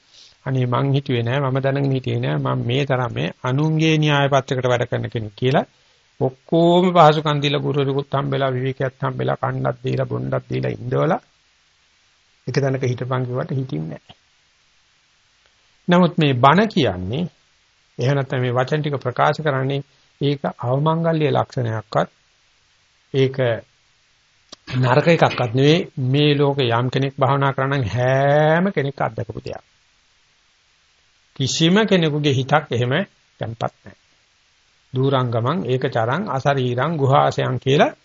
අනේ මං හිතුවේ නෑ මම දැනගෙන හිටියේ නෑ මම මේ තරම් මේ අනුන්ගේ න්‍යාය පත්‍රයකට වැඩ කරන කෙනෙක් කියලා ඔක්කොම පහසුකම් දීලා ගුරුවරයෙකුත් හම්බෙලා විවේකයක් හම්බෙලා කන්නක් දීලා බොන්නක් දීලා ඉඳවලා එක තැනක හිටපන් කිව්වට හිටින්නේ නෑ. නමුත් මේ බණ කියන්නේ එහෙම නැත්නම් මේ වචන ටික ප්‍රකාශ කරන්නේ ඒක අවමංගල්‍ය ලක්ෂණයක්වත් ඒක නරක එකක්වත් නෙවෙයි මේ ලෝකේ යම් කෙනෙක් භාවනා කරන හැම කෙනෙක් අත්දකපු දෙයක්. කිසිම කෙනෙකුගේ හිතක් එහෙම තැම්පත් නැහැ. දූරංගමං ඒකචරං අසරීරං ගුහාසයන් කියලා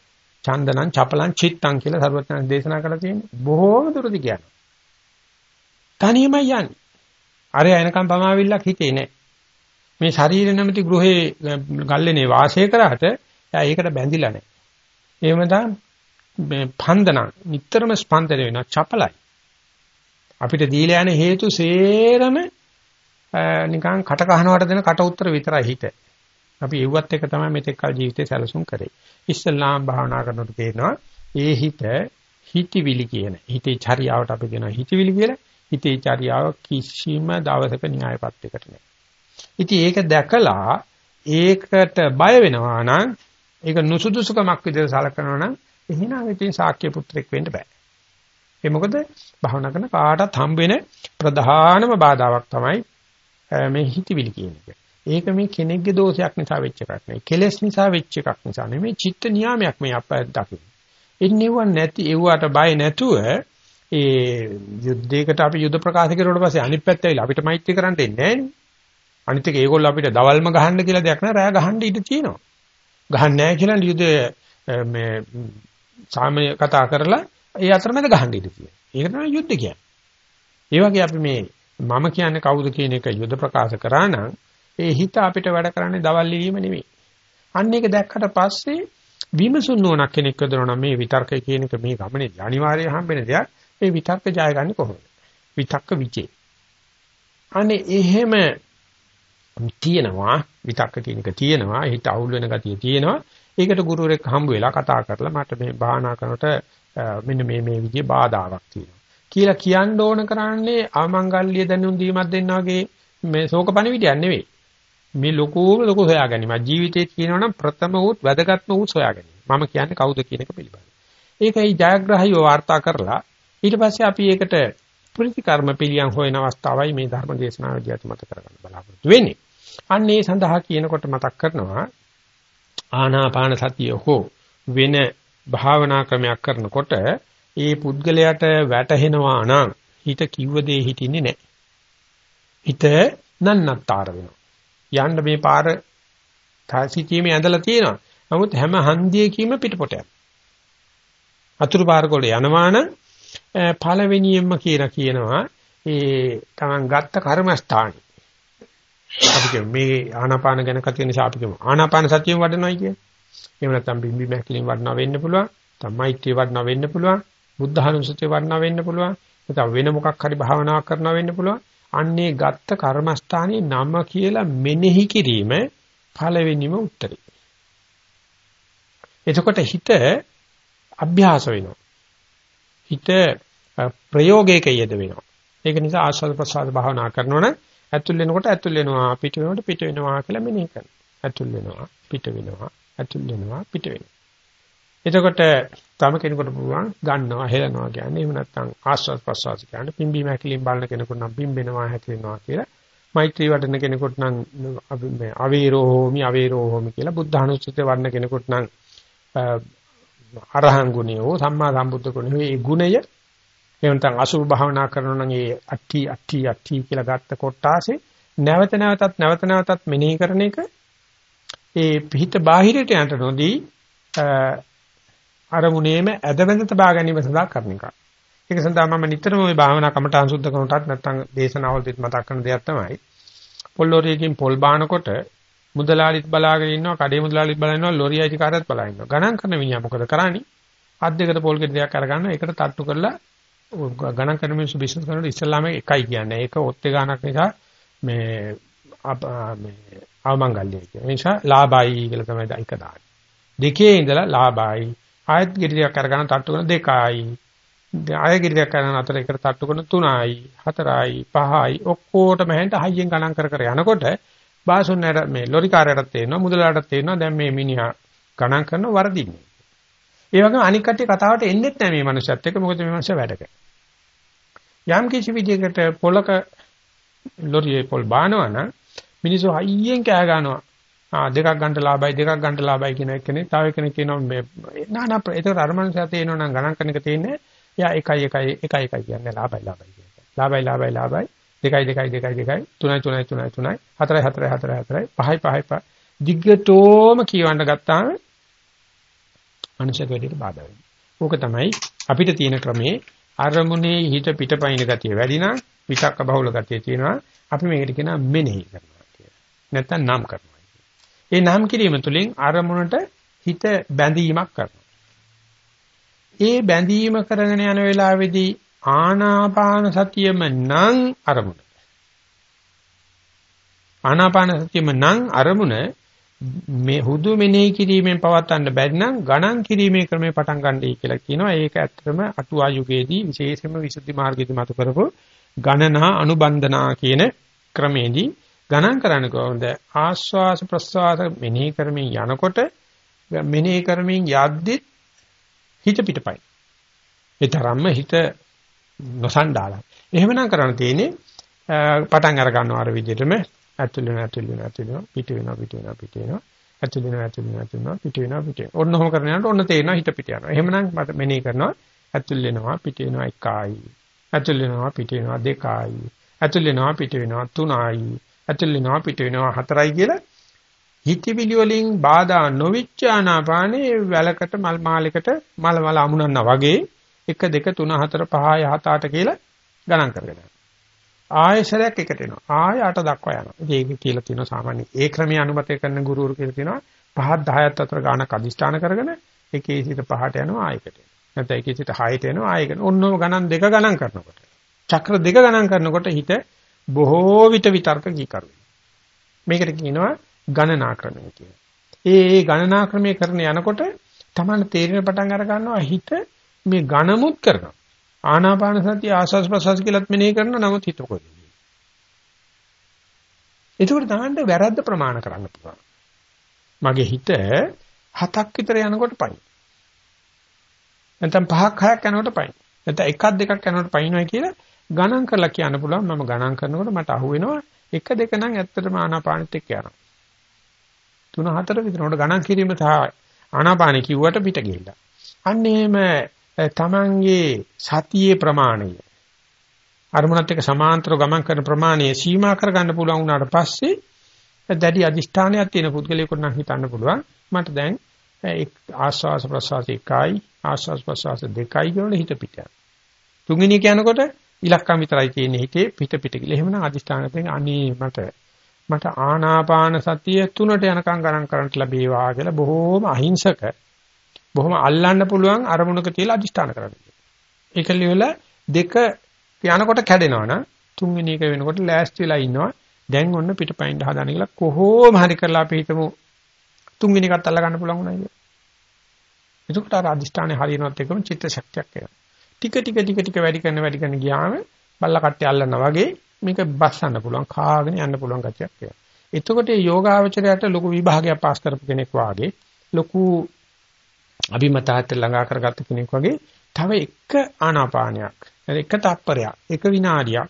චන්දනං චපලං චිත්තං කියලා සර්වඥයන් දේශනා කරලා තියෙන්නේ. බොහෝම දුරදි කියනවා. තනියම යන්නේ. අර එනකම් පමාවිල්ලක් හිතේ නැහැ. මේ ශරීර නැමැති ගෘහේ ගල්ලේනේ වාසය කරාට එයා ඒකට බැඳිලා නැහැ. එහෙම මේ පන්දන නිතරම ස්පන්දන වෙනවා චපලයි. අපිට දීලා යන හේතු සේරම නිකන් කට කහනවට දෙන කට උතර විතරයි හිත. අපි එව්වත් එක තමයි මෙතෙක් කල ජීවිතේ සැලසුම් කරේ. ඉස්සල්ලාම් භාවනා කරනකොට තේරෙනවා ඒ හිත හිතවිලි කියන. හිතේ චර්යාවට අපි කියනවා හිතවිලි කියලා. හිතේ චර්යාව කිසිම දවසක න්‍යායපත්‍යකට නෑ. ඉතින් ඒක දැකලා ඒකට බය වෙනවා නම් ඒක නුසුදුසුකමක් විදිහට සලකනවා නම් එහෙනම් ඉතින් ශාක්‍ය පුත්‍රෙක් වෙන්න බෑ. ඒ මොකද භවනා කරන කාටත් හම්බ වෙන ප්‍රධානම බාධාවක් තමයි මේ හිතවිලි කියන එක. ඒක මේ කෙනෙක්ගේ දෝෂයක් නිසා වෙච්ච එකක් නෙවෙයි. කෙලෙස් නිසා වෙච්ච එකක් නිසා නෙවෙයි. චිත්ත නියාමයක් මේ අපය දකින්න. එන්නේව නැති එව්වට බය නැතුව ඒ යුද්ධයකට අපි යුද ප්‍රකාශ කරුවට පස්සේ අනිත් පැත්ත ඇවිල්ලා අපිට මෛත්‍රී කරන්න එන්නේ නැහැ අනිත් එක ඒගොල්ලෝ අපිට දවල්ම ගහන්න කියලා දෙයක් නෑ රෑ ගහන්න ඉඩ තියෙනවා. ගහන්න නැහැ කියලා යුද මේ සාමාන්‍ය කතා කරලා ඒ අතරමැද ගහන්න ඉඩ තියෙනවා. ඒක තමයි යුද්ධ කියන්නේ. ඒ වගේ අපි මේ මම කියන්නේ කවුද කියන එක යුද ප්‍රකාශ කරා නම් ඒ හිත අපිට වැඩ කරන්නේ දවල් ලීම නෙමෙයි. අන්න ඒක දැක්කට පස්සේ විමසුන් නොනක් කෙනෙක් යදනවා මේ විතර්කය කියන එක මේ ගමනේ අනිවාර්යයෙන් හම්බෙන දෙයක්. ඒ විතර්ක ජයගන්නේ කොහොමද? විතක්ක විචේ. අනේ එහෙම තියෙනවා විතක්ක කියන එක තියෙනවා හිත අවුල් වෙන ගතිය තියෙනවා ඒකට ගුරුවරෙක් හම්බ වෙලා කතා කරලා මට මේ භාවනා කරනකොට මෙන්න මේ මේ විදිහේ බාධාවක් තියෙනවා කියලා කියන්න ඕන කරන්නේ ආමංගල්‍ය දැනුම් දීමක් දෙන්න වගේ මේ ශෝක පණිවිඩයක් නෙවෙයි. මේ ලොකෝම ලොකෝ හොයාගැනීම. ජීවිතේ කියනවනම් ප්‍රථම උත් වැදගත්ම උත් හොයාගැනීම. මම කියන්නේ කවුද කියන එක පිළිබඳව. ඒකයි ජයග්‍රහීව වාර්තා කරලා ඊට පස්සේ අපි ඒකට ප්‍රතිකර්ම පිළියම් හොයන අවස්ථාවයි මේ ධර්ම දේශනාවේදී අත මත කරගන්න බලාපොරොත්තු වෙන්නේ. අන්න ඒ සඳහා කියනකොට මතක් කරනවා ආනාපාන සතිය හෝ වෙන භාවනා ක්‍රමයක් කරනකොට ඒ පුද්ගලයාට වැටහෙනවා නම් හිත කිව්ව දේ හිටින්නේ නැහැ. හිත නන්නත්තර වෙනවා. යන්න මේ පාර තාසිතීමේ ඇඳලා තියෙනවා. නමුත් හැම හන්දියකීම පිටපොට යනවා. අතුරු පාරකෝල යනවා නම් පළවෙනියෙන්ම කියලා කියනවා ඒ තමන් ගත්ත කර්මස්ථාන. අපි කියමු මේ ආනාපාන ගැන කතිය නිසා අපි කියමු ආනාපාන සතියෙන් වඩනවායි කියන්නේ. එහෙම නැත්නම් බිම්බි මැකිලින් වඩනවා වෙන්න පුළුවන්. තමයිත්‍ය වඩනවා වෙන්න පුළුවන්. බුද්ධහනුසතිය වඩනවා වෙන්න පුළුවන්. නැත්නම් වෙන මොකක් හරි භාවනාවක් කරනවා වෙන්න පුළුවන්. අන්නේ ගත්ත කර්මස්ථානයේ නම කියලා මෙනෙහි කිරීම පළවෙනිම උත්තරේ. එතකොට හිත අභ්‍යාස වෙනවා. හිත ප්‍රයෝගයක යෙද වෙනවා. ඒක නිසා ආස්වාද ප්‍රසආද භාවනා කරනවනම් ඇතුල් වෙනකොට ඇතුල් වෙනවා පිට වෙනකොට පිට වෙනවා කියලා මෙනෙහි කරනවා. ඇතුල් වෙනවා පිට වෙනවා ඇතුල් වෙනවා පිට වෙනවා. එතකොට තම කෙනෙකුට පුළුවන් ගන්නවා හෙලනවා කියන්නේ එහෙම නැත්නම් ආස්වාද ප්‍රසවාස කියන්නේ පිම්බීම හැකිලින් බලන කෙනෙකුට නම් පිම්බෙනවා හැකිලෙනවා කියලා. මෛත්‍රී වඩන කෙනෙකුට නම් මේ අවේරෝ හෝමි අවේරෝ හෝමි කියලා බුද්ධානුස්සතිය වඩන කෙනෙකුට නම් අරහං ගුණය හෝ සම්මා සම්බුද්ධ ගුණය මේ ගුණය එහෙම නැත්නම් අසුභ භාවනා කරනවා නම් ඒ අට්ටි අට්ටි අට්ටි කියලා ගත්ත කොටාසේ නැවත නැවතත් නැවත නැවතත් මෙනෙහි කරන එක ඒ පිහිට බාහිරට යන්න නොදී අරමුණේම ඇදබැඳ තබා ගැනීම සඳහා කරන එක. ඒක සඳහා මම නිතරම ওই භාවනා කමටහන් සුද්ධ කරනටත් නැත්නම් දේශනාවලදීත් මතක් කරන දෙයක් තමයි. පොල්ලෝරියකින් පොල් බානකොට මුදලාලිත් බලාගෙන ඉන්නවා, කඩේ මුදලාලිත් බලන ඉන්නවා, ලොරි අයිතිකාරයත් බලා ඉන්නවා. ගණන් කරන මිනිහා මොකද කරන්නේ? අත් දෙකට පොල් ගෙඩියක් අරගන්න ඒකට තට්ටු කරලා ගණන් කරන මිනිස්සු බිස්නස් කරනකොට ඉස්සල්ලාම එකයි කියන්නේ. ඒක ඔත්තේ ගානක් නිසා මේ මේ අවමංගල්‍යයි කියන. ඒ නිසා ලාභයි කියලා තමයි ඒක දාන්නේ. දෙකේ ඉඳලා ලාභයි. ආයත් ගෙඩියක් අරගන්න තට්ටු කරන දෙකයි. ආය ගෙඩියක් කරන අතර එකට තට්ටු කරන තුනයි, හතරයි, පහයි ඔක්කොටම හැන්ට හයියෙන් ගණන් කර කර යනකොට බාසුන්නට මේ ලොරි කාර්යයටත් තේරෙනවා, මුදලාටත් තේරෙනවා දැන් මේ මිනිහා ගණන් කරන වරදින්නේ. ඒ වගේම අනික් කට්ටිය කතාවට එන්නෙත් නැහැ මේ මනුස්සයත් එක්ක මොකද මේ මනුස්සයා වැඩ කරන්නේ. යම් කිසි විදිහකට පොලක ලොරියේ පොල් බානවනම් මිනිස්සු හයියෙන් කෑ ගන්නවා. ආ දෙකක් ගන්න ලාභයි දෙකක් ගන්න ලාභයි කියන එකනේ. තව කෙනෙක් කියනවා මේ නා නා ඒක අර මනුස්සයා තේනවා නම් ගණන් කරන එක තියෙන්නේ. යා 1 1 1 1 කියන්නේ ලාභයි ලාභයි කියන්නේ. ලාභයි ලාභයි ලාභයි දෙකයි දෙකයි දෙකයි දෙකයි තුනයි තුනයි තුනයි තුනයි හතරයි හතරයි හතරයි හතරයි පහයි පහයි පහ දිග්ගටෝම කියවන්න ගත්තාම මනුෂ්‍ය කඩේට බාධා වෙනවා. ඕක තමයි අපිට තියෙන ක්‍රමේ අරමුණේ හිත පිටපයින් ගතිය වැඩි නම් විතක්ක බහුල ගතිය තියෙනවා. අපි මේකට කියනවා මෙනෙහි කරනවා කියලා. නැත්තම් නම් කරනවා. ඒ නම් කිරීම තුළින් අරමුණට හිත බැඳීමක් කරනවා. ඒ බැඳීම කරගෙන යන වෙලාවේදී ආනාපාන සතියම නම් අරමුණ. ආනාපාන සතියම නම් අරමුණ මේ හුදු මෙනෙහි කිරීමෙන් පවත්වන්න බැරි නම් ගණන් කිරීමේ ක්‍රමේ පටන් ගන්නයි කියලා කියනවා. ඒක ඇත්තටම අටුවා යුගයේදී විශේෂයෙන්ම විසුද්ධි මාර්ගයේදී මතු කරපු ගණනා අනුබන්ධනා කියන ක්‍රමේදී ගණන් කරන්නේ කොහොමද? ආස්වාස ප්‍රස්වාස මෙනෙහි කරමින් යනකොට මෙනෙහි කරමින් යද්දි හිත පිටපයි. ඒ තරම්ම හිත නොසන්ඩාලයි. එහෙමනම් කරන්න තියෙන්නේ පටන් අර ගන්නවා අර විදිහටම ඇතුල් වෙනවා ඇතුල් වෙනවා ඇතුල් වෙනවා පිට වෙනවා පිට වෙනවා පිට වෙනවා ඇතුල් වෙනවා ඇතුල් වෙනවා ඇතුල් වෙනවා පිට වෙනවා පිට වෙනවා ඔන්න ඔහොම කරගෙන යනකොට ඔන්න තේරෙනවා හිත පිට යනවා එහෙමනම් මට මෙනෙහි කරනවා ඇතුල් වෙනවා පිට වෙනවා එකයි ඇතුල් වෙනවා පිට වෙනවා දෙකයි ඇතුල් වෙනවා පිට වෙනවා තුනයි ඇතුල් වෙනවා පිට වෙනවා හතරයි කියලා හිතවිලි වලින් බාධා නොවිච්ච ආනාපානේ වැලකට මල් මාලයකට මල මල අමුණන්නා වගේ 1 2 3 4 5 6 7 8 කියලා ගණන් කරගෙන ආයශරයක් එකට එනවා. ආය අට දක්වා යනවා. ඉතින් ඒක කියලා තියෙනවා සාමාන්‍ය ඒ ක්‍රමයේ අනුමතය කරන ගුරුවරු කියලා තියෙනවා පහත් 10ත් අතර ගානක් අදිෂ්ඨාන කරගෙන එකේ සිට පහට යනවා ආයකට. නැත්නම් එකේ සිට 6ට යනවා ආයකට. ඔන්නෝම ගණන් දෙක ගණන් කරනකොට. චක්‍ර දෙක ගණන් කරනකොට හිත බොහෝ විට විතර්ක කීකරු. මේකට කියනවා ගණනා ක්‍රමය කියලා. ඒ ඒ ගණනා ක්‍රමයේ කරන යනකොට තමයි තේරෙන පටන් අර ගන්නවා හිත මේ ඝනමුත් කරනවා. ආනාපාන සතිය ආස්වාස් ප්‍රසවාස කියලාත් මෙනෙහි කරනවා නමුත් හිත කොහෙද? ඒකට තමයි වැරද්ද ප්‍රමාණ කරන්න පුළුවන්. මගේ හිත හතක් විතර යනකොට පයින්. නැත්නම් පහක් හයක් යනකොට පයින්. නැත්නම් එකක් දෙකක් යනකොට පයින්නවා කියලා ගණන් කරලා කියන්න පුළුවන් මම ගණන් කරනකොට මට අහු වෙනවා එක දෙක නම් ඇත්තටම ආනාපානෙත් එක්ක යනවා. තුන හතර විතරනකොට ගණන් කිරීම සහ ආනාපානෙ කිව්වට පිට ගිහිල්ලා. අන්න එහෙම තමන්ගේ සතියේ ප්‍රමාණය අරමුණත් එක්ක සමාන්තරව ගමන් කරන ප්‍රමාණය සීමා කරගන්න පුළුවන් වුණාට පස්සේ දැඩි අදිෂ්ඨානයක් තියෙන පුද්ගලයෙකුට නම් හිතන්න පුළුවන් මට දැන් ආස්වාස ප්‍රසවාස එකයි ආස්වාස ප්‍රසවාස දෙකයි කියන හිත පිට යනවා. තුන්වෙනි කියනකොට ඉලක්කම් විතරයි තියෙන්නේ හිතේ පිට පිට කියලා. එහෙමනම් අදිෂ්ඨානයෙන් අනේ මට මට ආනාපාන සතිය තුනට යනකම් ගණන් කරන්න ලැබේවා කියලා බොහෝම අහිංසක බොහොම අල්ලන්න පුළුවන් අරමුණක තියලා අදිෂ්ඨාන කරන්න. ඒක ලියවල දෙක යනකොට කැඩෙනවනම් තුන්වෙනි එක වෙනකොට ලෑස්ති වෙලා ඉන්නවා. දැන් ඔන්න පිටපයින් හදාන කියලා කොහොම හරි කරලා අපි හිතමු තුන්වෙනි එකත් අල්ල ගන්න පුළුවන් වුණා කියලා. එතකොට අර අදිෂ්ඨානේ හරියනවත් එකම චිත්ත ශක්තියක් එනවා. ටික ටික ටික ටික වැඩි කරන වැඩි කරන ගියාම බල්ල කට්ටිය අල්ලනවා වගේ මේක බස්සන්න පුළුවන් කාගෙන යන්න පුළුවන් ගතියක් එනවා. එතකොට මේ යෝගාවචරයට ලොකු විභාගයක් පාස් කරපු කෙනෙක් වාගේ ලොකු අභිමතාර්ථ ළඟා කරගත්ත කෙනෙක් වගේ තව එක ආනාපානයක් එක තප්පරයක් එක විනාඩියක්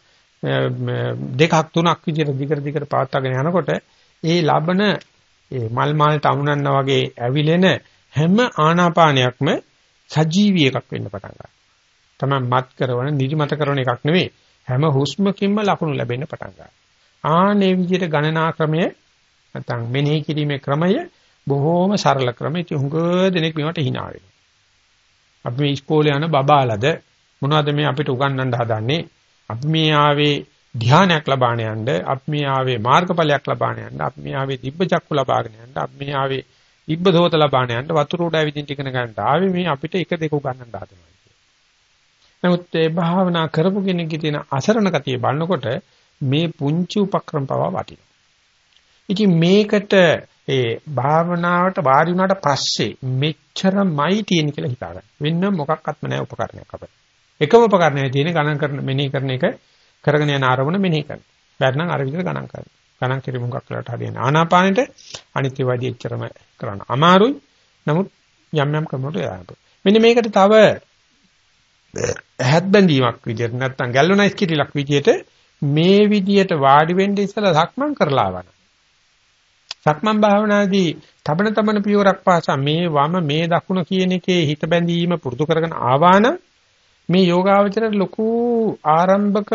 දෙකක් තුනක් විදිහට දිගට දිගට පවත්වාගෙන යනකොට ඒ ලබන ඒ මල් මල්ට අමුණන්නා වගේ ඇවිලෙන හැම ආනාපානයක්ම සජීවී එකක් වෙන්න පටන් ගන්නවා. තමයි මත් කරන නිදිමත කරන එකක් නෙවෙයි. හැම හුස්මකින්ම ලකුණු ලැබෙන්න පටන් ගන්නවා. ආනේ විදිහට ගණනා ක්‍රමය නැත්නම් මෙනෙහි කිරීමේ ක්‍රමය බොහෝම සරල ක්‍රම. ඉතින් හුඟ දෙනෙක් මේවට hina වෙනවා. අපි මේ ඉස්කෝලේ යන බබාලද මොනවද මේ අපිට උගන්වන්න හදන්නේ? අපි මේ ආවේ ධ්‍යානයක් ලබාන යන්න, අපි මේ ආවේ මාර්ගඵලයක් ලබාන යන්න, අපි මේ ආවේ දිබ්බ චක්කු ලබාගෙන යන්න, අපි මේ ආවේ දිබ්බ දෝත ලබාන යන්න වතුර උඩ ඇවිදින් ටිකන ගන්නට ආවේ මේ අපිට එක දෙක උගන්වන්න හදනවා. නමුත් ඒ භාවනා කරපු කෙනෙක්ගේ තියෙන අසරණ ගතිය බලනකොට මේ පුංචි උපක්‍රම පවා වටිනවා. ඉතින් මේකට ඒ භාවනාවට වාඩි වුණාට පස්සේ මෙච්චරමයි තියෙන කියලා හිතාගන්න. වෙන මොකක්වත්ම නැහැ උපකරණයක් අපිට. එකම උපකරණය තියෙන ගණන් කරන මෙනෙහි කරන එක කරගෙන යන ආරමුණ මෙනෙහි කරන. බැරනම් අර විදිහට ගණන් කරන. ගණන් කිරීම මොකක් වෙලාට හරියන්නේ. ආනාපානෙට අනිත්‍යවාදී එච්චරම කරන්න අමාරුයි. නමුත් යම් යම් ක්‍රමවලට යන්න. මෙන්න මේකට තව ඇහත් බැඳීමක් විදියට නැත්නම් ගැල්වනයිස් කිරිලක් විදියට මේ විදියට වාඩි වෙන්න ඉස්සලා සක්මන් කරලා ආවන. සක්මන් භාවනාදී තබන තබන පියවරක් පාසා මේ වම මේ දකුණ කියන එකේ හිත බැඳීම පුරුදු කරගෙන ආවාන මේ යෝගාවචරයට ලොකු ආරම්භක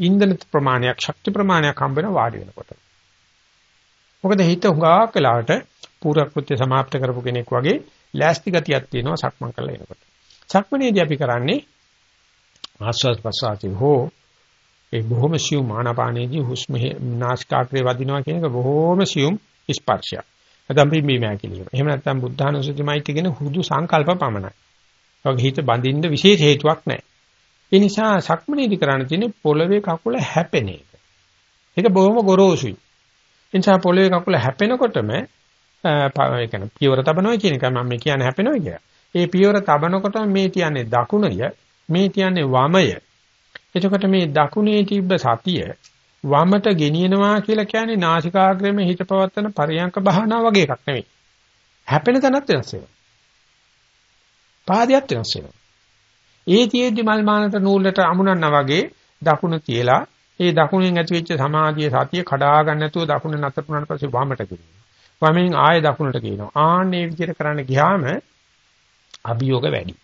ඉන්ධන ප්‍රමාණයක් ශක්ති ප්‍රමාණයක් හම්බ වෙන වාඩි වෙනකොට. මොකද හිත හුඟක් වෙලාවට පූර්ව කෘත්‍ය સમાપ્ત කරපු කෙනෙක් වගේ ලෑස්ති ගතියක් තියෙනවා සක්මන් කරලා එනකොට. සක්මනේදී අපි කරන්නේ ආස්වාද ප්‍රසආති හෝ ඒ බොහොම සියුම් ආනාපානයේදී හුස්ම නාසිකාග්‍රේ වදිනවා කියන එක බොහොම සියුම් ස්පර්ශයක්. නැත්නම් පිම්බීම හැකිලිම. එහෙම නැත්නම් බුද්ධානුසුතිමයිති කියන හුදු සංකල්ප පමණයි. ඔගේ හිත බඳින්න විශේෂ හේතුවක් නැහැ. ඒ නිසා සක්මනේදී කරන්න තියෙන්නේ පොළවේ කකුල හැපෙන එක. ඒක බොහොම ගොරෝසුයි. ඒ නිසා පොළවේ කකුල හැපෙනකොටම ඒ කියන්නේ පියවර තබනවා කියන එක මම කියන්නේ හැපෙනවා කියලා. ඒ පියවර තබනකොට මේ තියන්නේ දකුණය මේ තියන්නේ වමය එතකොට මේ දකුණේ තිබ්බ සතිය වමට ගෙනියනවා කියලා කියන්නේ නාසිකාග්‍රෙම හිත පවත්තන පරියංක භාවනා වගේ එකක් නෙවෙයි. හැපෙන තැනත් වෙනස් වෙනවා. පාදයක් වෙනස් වෙනවා. ඒ තියෙද්දි මල් මානට නූලට අමුණන්නා වගේ දකුණ තියලා ඒ දකුණෙන් ඇතිවෙච්ච සමාධිය සතිය කඩා ගන්න නැතුව දකුණ නතර වුණාට පස්සේ වමට ගෙනියනවා. වමෙන් ආයෙ දකුණට කියනවා. ආන්නේ විදිහට කරන්න ගියාම අභියෝග වැඩි.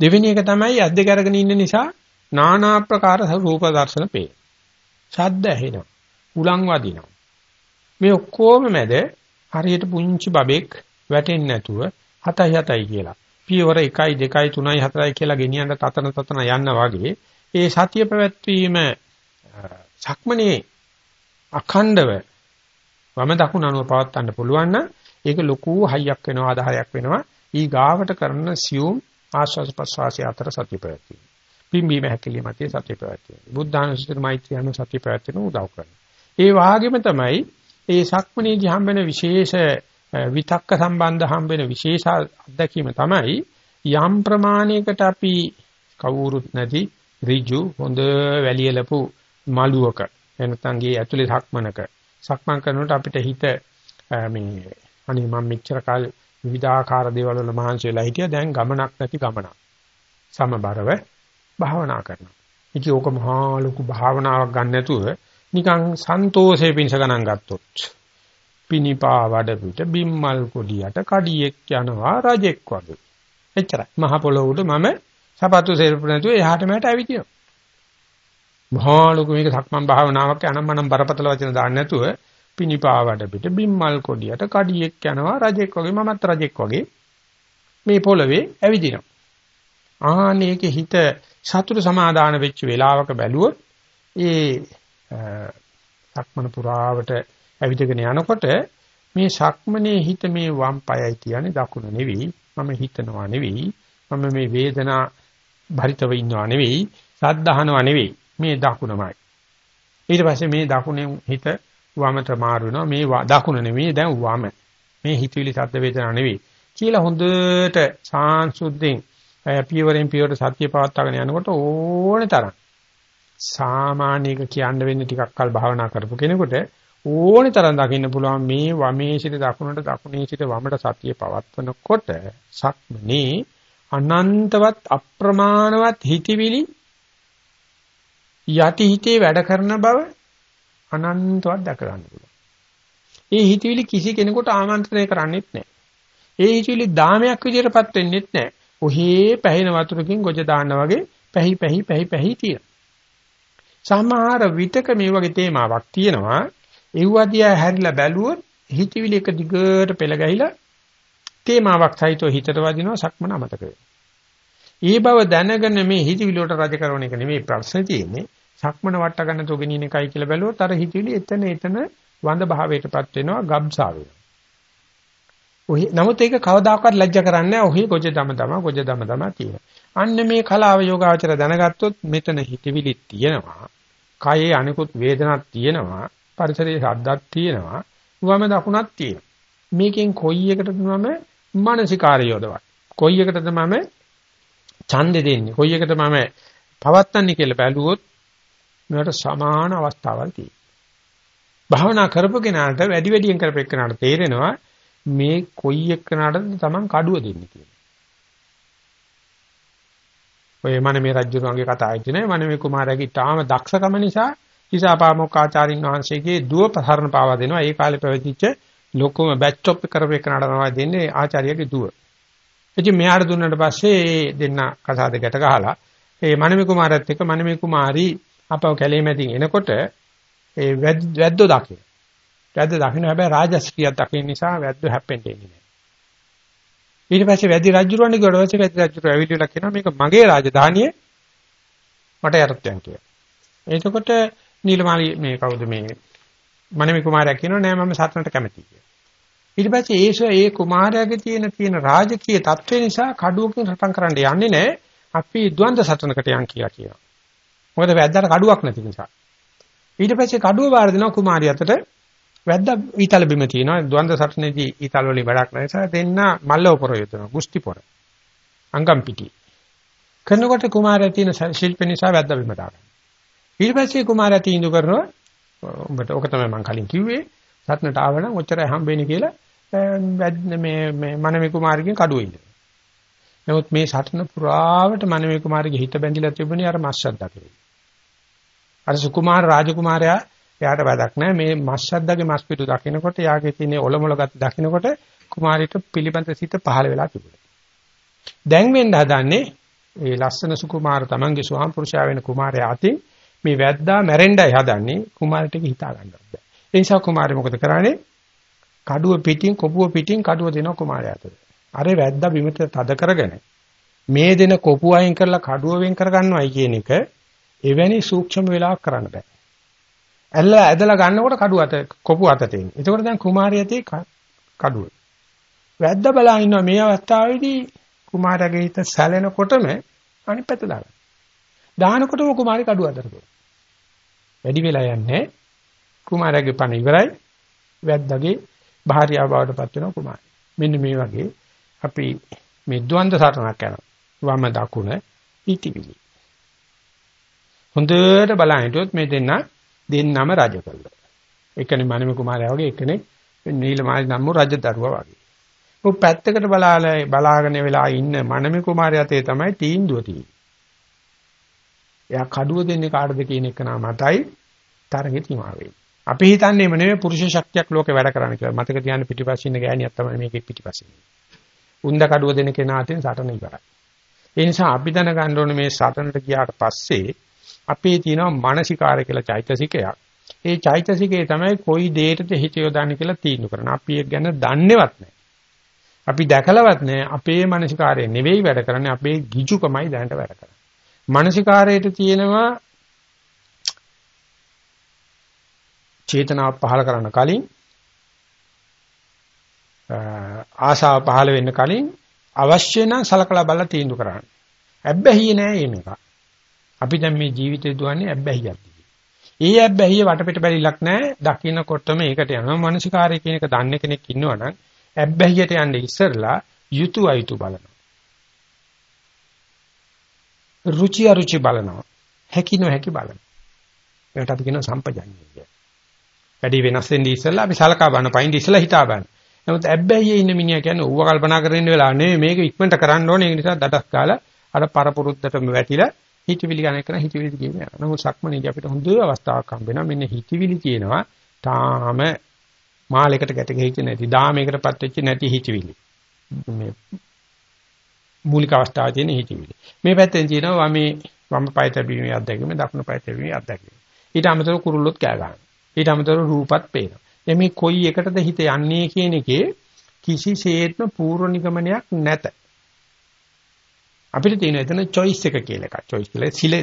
දෙවෙනි එක තමයි අද්ද කරගෙන ඉන්න නිසා নানা ආකාර රූප දර්ශන පේ. ශබ්ද ඇහෙනවා. උලන් වදිනවා. මේ ඔක්කොම මැද හරියට පුංචි බබෙක් වැටෙන්නේ නැතුව 7යි 7යි කියලා. පියවර 1යි 2යි 3යි 4යි කියලා ගෙනියන්න තතන තතන යන්න වගේ ඒ සතිය පැවැත්වීම සක්මනේ අඛණ්ඩව වම දකුණ අනුව පවත්වන්න පුළුවන් නම් ඒක ලොකු හයියක් වෙනවා ආධාරයක් වෙනවා ඊ ගාවට කරන සියුම් ආස්වාද ප්‍රසවාසය අතර සතිය පැවැත්වීම. පිම්බීම හැකලිය මතේ සතිය පැවැත්වීම. බුද්ධානුස්සතිය මෛත්‍රී අනු සතිය පැවැත්වෙන උදව් කරනවා. ඒ වාගෙම තමයි ඒ සක්මනේදී හම්බෙන විශේෂ විතක්ක සම්බන්ධ හම්බෙන විශේෂ අත්දැකීම තමයි යම් ප්‍රමාණයකට අපි කවුරුත් නැති ඍජු හොඳ වැලියලපු මලුවක එනතන් ගේ ඇතුලේ සක්මනක සක්මන් කරනකොට අපිට හිත මේ අනේ මම මෙච්චර කාල විවිධාකාර දේවල් වල මහන්සි වෙලා හිටියා දැන් ගමනක් නැති ගමනක් සමබරව භාවනා කරනවා. ඉතින් ඕක මහා ලොකු භාවනාවක් ගන්න නැතුව නිකන් සන්තෝෂේ පිණිස ගණන් ගත්තොත් පිනිපා වඩ පිට බිම්මල් කොඩියට කඩියෙක් යනවා රජෙක් වගේ. එච්චරයි. මහ පොළොව උඩ මම සපත්තු සෙල්පු නැතුව එහාට මෙහාට ඇවිදිනවා. මහා ලොකු මේක සක්මන් භාවනාවක් අනම්මනම් බරපතල වචන දාන්න නැතුව පිනිපාවඩ පිට බිම්මල් කොඩියට කඩියෙක් යනවා රජෙක් වගේ මමත් රජෙක් වගේ. මේ පොළවේ ඇවිදිනවා. ආනේකේ හිත සතුට සමාදාන වෙච්ච වෙලාවක බැලුවොත් ඒ සක්මන පුරාවට ඇවිදගෙන යනකොට මේ සක්මනේ හිත මේ වම් පයයි කියන්නේ දකුණ නෙවෙයි. මම හිතනවා නෙවෙයි. මම මේ වේදනා භරිතව ඉන්නවා නෙවෙයි. සද්දහනවා නෙවෙයි. මේ දකුණමයි. ඊට පස්සේ මේ දකුණෙන් හිත වමට මාරු වෙනවා. මේ දකුණ නෙවෙයි දැන් වම. මේ හිතවිලි සද්ද වේදනා නෙවෙයි. කියලා හොඳට සාංශුද්ධෙන් පියවරෙන් පියවර සත්‍ය පවත්වාගෙන යනකොට ඕනේ තරම් සාමාන්‍යක කියන්න වෙන්නේ ටිකක් කල් භාවනා කරපු කෙනෙකුට ඕනේ තරම් දකින්න පුළුවන් මේ වමේ සිට දකුණට දකුණේ සිට වමට සතිය පවත්වනකොට සක්මනේ අනන්තවත් අප්‍රමාණවත් හිතවිලි යටි හිතේ වැඩ කරන බව අනන්තවත් දැක ගන්න පුළුවන්. ඒ හිතවිලි කිසි කෙනෙකුට ආමන්ත්‍රණය කරන්නේත් නැහැ. ඒ හිතවිලි දාමයක් විදියටපත් වෙන්නේත් නැහැ. ඔහේ පැහින වතුරකින් ගොජ දාන්න වගේ පැහි පැහි පැහි පැහි තියෙන. සමහර විටක මේ වගේ තේමාවක් තියෙනවා. ඒවදියා හැරිලා බැලුවොත් හිතවිලි එක දිගට පෙළ ගැහිලා තේමාවක් සහිතව හිතට වදිනවා සක්මන අමතක ඒ බව දැනගෙන මේ හිතවිලි වලට රජ කරන එක නෙමෙයි ප්‍රශ්නේ තියෙන්නේ. සක්මන වට ගන්න තෝගෙනින් එකයි කියලා බැලුවොත් අර හිතවිලි එතන එතන වඳ භාවයටපත් වෙනවා ගබ්සා වෙනවා. ඔහි නමුත් ඒක කවදාකවත් ලැජ්ජ කරන්නේ නැහැ. ඔහි ගොජ දම දම ගොජ දම දම තියෙනවා. අන්න මේ කලාව යෝගාචර දැනගත්තොත් මෙතන හිතවිලි තියෙනවා. කයේ අනිකුත් වේදනාවක් තියෙනවා. පරිසරයේ ශබ්දක් තියෙනවා. වම දකුණක් තියෙනවා. මේකෙන් කොයි එකටද මම මානසිකාරය යොදවන්නේ? කොයි එකටද මම ඡන්දෙ දෙන්නේ? කොයි එකටද මම පවත්තන්නේ කියලා බැලුවොත් මේකට සමාන අවස්ථාවල් තියෙනවා. භාවනා කරපගෙනාට වැඩි වැඩියෙන් කරපෙන්නාට තේරෙනවා මේ කොයි එක්කනටද Taman කඩුව දෙන්නේ කියලා. ඔය මනමේ රජුගේ කතාවයි තියෙනවා. මනමේ කුමාරයාගේ තාම දක්ෂකම නිසා ඉසාපාමොක් ආචාරින් වහන්සේගේ දුව ප්‍රහරණ පාවා දෙනවා. ඒ කාලේ පැවතිච්ච ලොකුම බැච් ඔප් කරපෙන්නාට තමයි දෙන්නේ ආචාර්යගේ දුව. ඉතින් මෙයාට දුන්නාට පස්සේ දෙන්න කසාද ගැට ගහලා ඒ මනමේ කුමාරයත් එක්ක මනමේ කුමාරි අපව කැලේ මැදින් එනකොට ඒ වැද්දෝ දකින්න. වැද්ද දකින්න හැබැයි රාජස්ත්‍රියක් දකින්න නිසා වැද්දෝ හැප්පෙන්නේ නැහැ. ඊට පස්සේ වැදි රජුරවන්නේ ගොඩවසේ වැදි රජුර ඇවිල්ලා කියනවා මේක මගේ රාජධානිය මට යරත්යන් කියලා. එතකොට නීලමාලි මේ කවුද මේ මනමි කුමාරයා කියනවා නෑ මම සත්නට කැමතියි කියලා. ඊට පස්සේ ඒස ඒ කුමාරයාගේ තියෙන තියෙන රාජකීය තත්ත්වය නිසා කඩුවකින් රටම් කරන්න යන්නේ නෑ අපි ද්වන්ද සටනකට යන් කියලා කියනවා. මොකද වැද්දාට කඩුවක් නැති නිසා. ඊට පස්සේ කඩුව බාර දෙනවා කුමාරිය අතට. වැද්දා ඊතල බිම තියෙනවා. ද්වන්ද සටනේදී ඊතල වලින් වැඩක් නැහැ. නිසා දෙන්න මල්ලව පොර යොදනවා. ගුස්ති පොර. අංගම් පිටි. කරනකොට කුමාරයා තියෙන ශිල්ප නිසා වැද්දා බිම දාගන්න ඊට පස්සේ කුමාරයා තීන්දු කරනවා උඹට ඕක තමයි මම කලින් කිව්වේ. සත්නට ආවනම් ඔච්චරයි හම්බෙන්නේ කියලා මේ මේ මනමේ කුමාරගෙන් කඩුවේ ඉන්න. නමුත් මේ සටන පුරාවට මනමේ කුමාරගේ හිත බැඳිලා තිබුණේ අර මස්සද්දා කෙරේ. අර සුකුමාර රාජකුමාරයා එයාට වැඩක් නැහැ මේ මස්සද්දගේ මස් පිටු දකින්නකොට යාගේ තියෙන ඔලොමල ගති දකින්නකොට කුමාරිට පිළිබඳ සිත පහළ වෙලා තිබුණා. දැන් වෙන්න හදන්නේ ඒ ලස්සන සුකුමාර තමන්ගේ ස්වාම පුරුෂයා වෙන කුමාරයා අතින් මේ වැද්දා මැරෙන්නයි හදන්නේ කුමාරට හිතා ගන්නවත් බෑ. ඒ නිසා කුමාරය මොකද කරන්නේ? කඩුව පිටින් කොපුව පිටින් කඩුව දෙනවා කුමාරයාට. අර වැද්දා බිමට තද කරගෙන මේ දෙන කොපුව අයින් කරලා කඩුව වෙන් කරගන්නවයි කියන එක එවැනි සූක්ෂම වෙලාවක් කරන්න බෑ. ඇල්ල ඇදලා ගන්නකොට කඩුව අත කොපුව අත තියෙන. එතකොට දැන් කුමාරියතේ කඩුව. වැද්ද බලා ඉන්නවා මේ අවස්ථාවේදී කුමාරයාගේ හිත සැලෙනකොටම අනිත් පැත්ත දාගන්න. දානකොටම කුමාරි කඩුව අතට වැඩි වෙලා යන්නේ කුමාරයාගේ පණ ඉවරයි වැද්දාගේ භාර්යාව බවට පත් වෙනවා කුමාරි. මෙන්න මේ වගේ අපි මේ ද්වන්ද සටනක් යනවා. වම දකුණ ඉතිවිලි. හොඳට බලන්න හිටියොත් මේ දෙන්න දෙන්නම රජ කළා. එකනේ මනම කුමාරයා වගේ එකනේ නීලමාලි නම් රජ දරුවා වගේ. ਉਹ පැත්තකට බලාලා බලාගෙන වෙලා ඉන්න මනම කුමාරයාතේ තමයි තීන්දුව තියෙන්නේ. එයා කඩුව දෙන්නේ කාටද කියන එක නම මතයි තරගෙ තිමා වෙන්නේ. අපි හිතන්නේම නෙමෙයි පුරුෂ ශක්තියක් ලෝකේ වැඩ කරන්න කියලා. මතක තියාගන්න පිටිපස්සින් ඉන්න ගෑණියක් තමයි මේකේ පිටිපස්සින්. උන්ද කඩුව දෙන කෙනාට සටන ඉවරයි. ඒ නිසා අපි දැනගන්න ඕනේ මේ සටනට ගියාට පස්සේ අපේ තියෙනවා මානසිකාරය කියලා චෛතසිකයක්. ඒ චෛතසිකේ තමයි කොයි දෙයකටද හිත යොදන්නේ කියලා තීන්දුව කරන. අපි ඒක ගැන දන්නේවත් නැහැ. අපි දැකලවත් නැහැ. අපේ මානසිකාරය නෙවෙයි වැඩ කරන්නේ අපේ ගිජුකමයි දැනට වැඩ කරන්නේ. මානසිකාරයට තියෙනවා චේතනාව පහල කරන්න කලින් ආශාව පහල වෙන්න කලින් අවශ්‍ය නම් සලකලා බලලා තීන්දුව කරන්න. ඇබ්බැහිය නෑ මේක. අපි දැන් මේ ජීවිතේ දුවන්නේ ඇබ්බැහියක් දිගේ. ඒ ඇබ්බැහිය වටපිට බැලිලක් නැහැ. දකින්නකොටම ඒකට යනවා. මානසිකාරය කියන එක දන්න කෙනෙක් ඉන්නවනම් ඇබ්බැහියට යන්නේ ඉස්සරලා යුතු අයුතු බලනවා. රුචි අරුචි බලනවා. හැකිනෝ හැකි බලනවා. ඒකට අපි කියනවා සම්පජඤ්ඤය කියලා. වැඩි වෙනස් වෙන්නේ ඉස්සෙල්ලා අපි සලකා බලන පයින් ඉස්සෙල්ලා හිතා බලන. නමුත් ඇබ්බැහියේ ඉන්න මිනිහා කියන්නේ ඌව කල්පනා කරගෙන ඉන්න වෙලාව නෙවෙයි මේක ඉක්මනට කරන්න ඕනේ. ඒ නිසා දඩස් ගාලා අර පරපුරුද්දටම වැටිලා හිතවිලි ගන්න එක හිතවිලි කියන්නේ. නමුත් සක්මනේදී අපිට හොඳ අවස්ථාවක් හම්බ වෙනවා. මෙන්න හිතවිලි කියනවා තාම මාලයකට ගැට ගහිච්ච නැති, දාමයකටපත් වෙච්ච නැති හිතවිලි. මේ මූලික අවස්ථාවේ තියෙන හිතවිලි. මේ පැත්තෙන් තියෙනවා මේ වම් පය තැබීමේ අත්දැකීම දකුණු පය තැබීමේ අත්දැකීම. ඊට අමතරව කුරුල්ලොත් කෑ ගන්නවා. ඊට අමතරව රූපත් පේනවා. එමේ කොයි එකටද හිත යන්නේ කියන එකේ කිසිසේත්ම පූර්ව නිගමනයක් නැත. අපිට තියෙන එතන choice එක කියලා එකක්. choice කියලා සිලෙ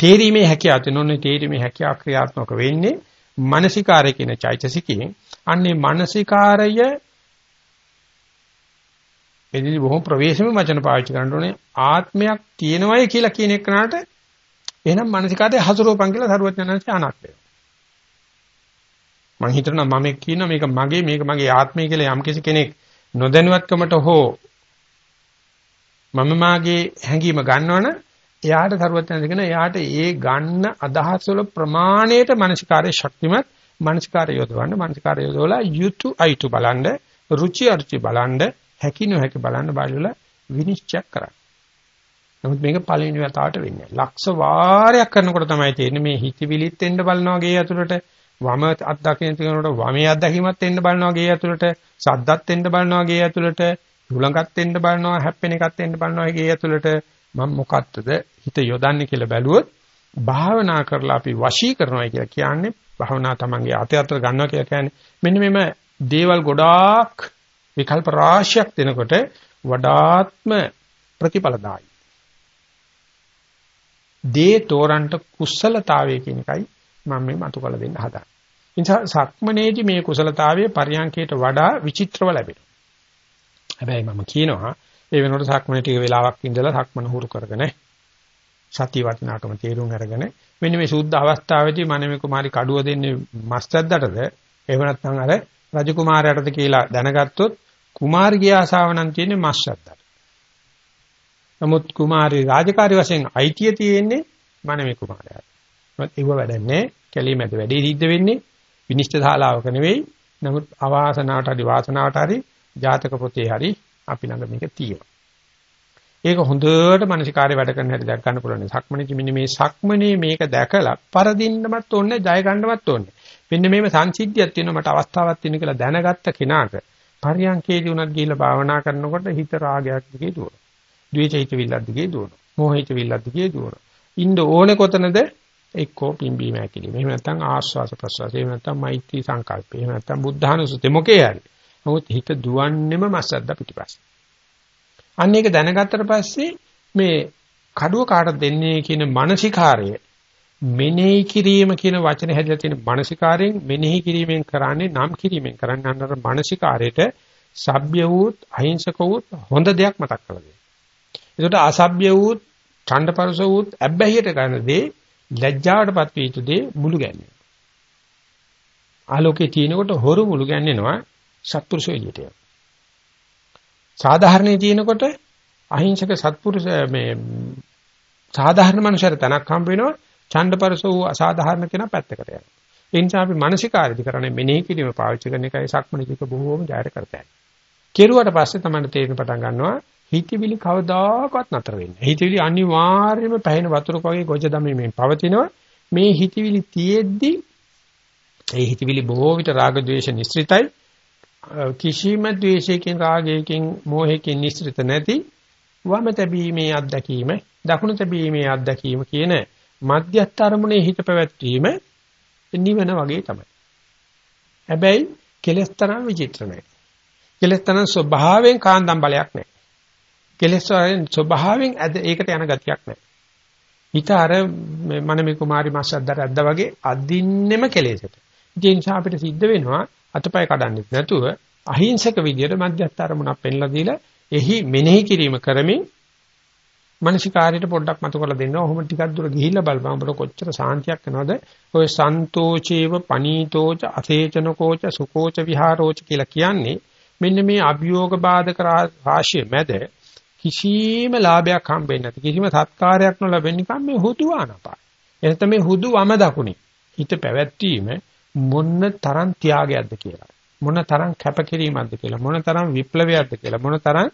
තේරීමේ හැකියාව තියෙනෝනේ තේරීමේ හැකියාව ක්‍රියාත්මක වෙන්නේ මානසිකාරය කියන චෛතසිකයෙන්. අන්නේ මානසිකාරය එදිරි බොහොම ප්‍රවේශම වචන පාවිච්චි කරන්න ඕනේ ආත්මයක් තියෙනවයි කියලා කියන එකනට එහෙනම් මානසිකාරය හසුරුවපන් කියලා සරුවචනන්සේ අනක් වෙනවා. මම හිතනවා මම කියනවා මේක මගේ මේක මගේ ආත්මය කියලා යම් කෙනෙක් නොදැනුවත්කමට හෝ මම මාගේ හැඟීම ගන්නවනම් එයාට සරුවචනන්සේ කියන එයාට ඒ ගන්න අදහස් වල ප්‍රමාණයට මානසිකාරයේ ශක්තිමත් මානසිකාරය යොදවන්න මානසිකාරය යොදවලා යුතු අයිතු බලන්න රුචි අරුචි බලන්න හැකි නොහැකි බලන්න බලලා විනිශ්චය කරන්න. නමුත් මේක පළවෙනි වතාවට වෙන්නේ. ලක්ෂ වාරයක් කරනකොට තමයි තේරෙන්නේ මේ හිතවිලිත් එන්න බලනවා ගේ ඇතුළට වම අත්දකින්න තියෙනකොට වමේ අත්දැකීමත් එන්න බලනවා ගේ ඇතුළට සද්දත් එන්න බලනවා ගේ ඇතුළට හුලඟත් එන්න බලනවා හැප්පෙන එකත් එන්න බලනවා ගේ ඇතුළට මම මොකක්ද හිත යොදන්නේ කියලා බැලුවොත් භාවනා කරලා අපි වශී කරනවා කියලා කියන්නේ භාවනා තමන්ගේ අතේ අතර ගන්නවා කියලා කියන්නේ මෙන්න මෙම දේවල් ගොඩාක් විකල්ප රාශියක් දෙනකොට වඩාත්ම ප්‍රතිඵලදායි. දේ තෝරන්ට කුසලතාවය කියන එකයි මම මේ මතු කළ දෙන්න හදන්නේ. නිසා සක්මනේදී මේ කුසලතාවයේ පරියන්කයට වඩා විචිත්‍රව ලැබෙනවා. හැබැයි මම කියනවා ඒ වෙනකොට සක්මනේ ටික වෙලාවක් ඉඳලා සක්මන හුරු කරගෙන සතිය වටිනාකම තේරුම් අරගෙන මෙන්න මේ සුද්ධ අවස්ථාවේදී මනමේ කුමාරි කඩුව දෙන්නේ මස්තද්දටද එහෙම නැත්නම් අර රජ කුමාරයාටද කියලා දැනගත්තොත් කුමාරිගේ ආසාව නම් තියෙන්නේ මස්සද්දට. නමුත් කුමාරි රාජකාරී වශයෙන් අයිතිය තියෙන්නේ මනමේ කුමාරයාට. මොකද ඒව වැඩන්නේ කැලීමේද වැඩේ සිද්ධ වෙන්නේ විනිශ්චය ශාලාවක නෙවෙයි. නමුත් අවාසනාවට හරි වාසනාවට හරි ජාතක පොතේ හරි අපි ළඟ මේක තියෙනවා. ඒක හොඳට මානසිකාරය වැඩ කරන හැටි දැක් ගන්න පුළුවන්. සක්මණේ මෙන්න මේ සක්මණේ මේක දැකලා පරදින්නමත් ඕනේ, ජය ගන්නවත් ඕනේ. මෙන්න මේම සංසිද්ධියක් තියෙනවා මට අවස්ථාවක් තියෙන කියලා දැනගත්ත කෙනාට පරියන්කේදී උනත් ගිහිල්ලා භාවනා කරනකොට හිත රාගයක් දිගේ දුවනවා. ද්වේෂ හිත විල්ලක් දිගේ දුවනවා. මෝහ හිත විල්ලක් දිගේ දුවනවා. ඉන්න ඕනේ කොතනද? එක්කෝ පිම්බීම ඇකිලිම. එහෙම නැත්නම් ආස්වාස ප්‍රසවාස. එහෙම නැත්නම් මෛත්‍රී සංකල්පය. එහෙම නැත්නම් බුද්ධානුසුති මොකේ හරි. නමුත් හිත දුවන්නෙම මස්සද්ද පිටිපස්ස. අන්න ඒක දැනගත්තට පස්සේ මේ කඩුව කාට දෙන්නේ කියන මානසිකාරය මෙනෙහි කිරීම කියන වචනේ හැදලා තියෙන මානසිකාරයෙන් මෙනෙහි කිරීමෙන් කරන්නේ නම් කිරීමෙන් කරන්නේ අන්නතර මානසිකාරයට සભ્ય වූත් අහිංසක වූත් හොඳ දෙයක් මතක් කරගන්න. ඒකට අසભ્ય වූත් ඡණ්ඩපරස වූත් අබ්බැහියට ගන්න දේ ලැජ්ජාවටපත් වී යුතු දේ මුළු ගැන්නේ. ආලෝකයේ තියෙනකොට හොරු මුළු ගැන්නේනවා සත්පුරුෂ එළියට යනවා. සාධාරණේ තියෙනකොට අහිංසක සත්පුරුෂ මේ සාධාරණ මනුෂ්‍යර තනක් හම්බ වෙනවා ඡණ්ඩපරස වූ අසාධාරණ කෙනා පැත්තකට යනවා. ඒ නිසා අපි මානසිකාරදි කරන්නේ මෙනෙහි කිරීම පාවිච්චි කරන එකයි සක්මණේක බොහෝම ජයර කරතයි. කෙරුවට පස්සේ තමයි තේරෙන පටන් ගන්නවා හිතවිලි කවදාකවත් නතර වෙන්නේ. හිතවිලි අනිවාර්යයෙන්ම පැහැෙන වතුරක වගේ ගොජ දමීමෙන් පවතිනවා. මේ හිතවිලි තියෙද්දි ඒ හිතවිලි බොහෝ විට රාග ద్వේෂ නිස්ෘතයි කිසිම ද්වේෂයකින් රාගයකින් මෝහයකින් නිස්ෘත නැති වම තැබීමේ අත්දැකීම දකුණු තැබීමේ අත්දැකීම කියන මධ්‍යස්ථ අරමුණේ හිත පැවැත්වීම නිවන වගේ තමයි. හැබැයි කෙලස් තරම් විචිත්‍ර නැහැ. කෙලස් තරම් ස්වභාවයෙන් කාන්දම් බලයක් නැහැ. කෙලස් වලින් ස්වභාවයෙන් ඒකට යන ගතියක් නැහැ. හිත අර මනමේ කුමාරි මාසද්දර ඇද්ද වගේ අදින්නෙම කෙලෙසට. ඒ නිසා අපිට සිද්ධ වෙනවා අතපය කඩන්නෙත් නැතුව අහිංසක විදියට මධ්‍යස්ථ අරමුණක් පෙන්ලා දීලා එහි මෙනෙහි කිරීම කරමින් මනසිකාරයට පොඩ්ඩක් මතු කරලා දෙන්න. ඔහොම ටිකක් දුර ගිහිල්ලා බලපන් ඔබට කොච්චර සාන්තියක් වෙනවද? ඔය සන්තෝචේව පනීතෝච අසේචනකෝච සුකෝච විහාරෝච කියලා කියන්නේ මෙන්න මේ අභියෝග බාධක රාශිය මැද කිසිම ලාභයක් හම්බෙන්නේ නැති කිසිම සත්කාරයක් නොලැබෙන නිකන් මේ හුදු ආනපා. එනත මේ හුදු වම දකුණේ හිත පැවැත්වීම මොන්න තරම් ත්‍යාගයක්ද කියලා. මොන තරම් කැපකිරීමක්ද කියලා. මොන තරම් විප්ලවයක්ද කියලා. මොන තරම්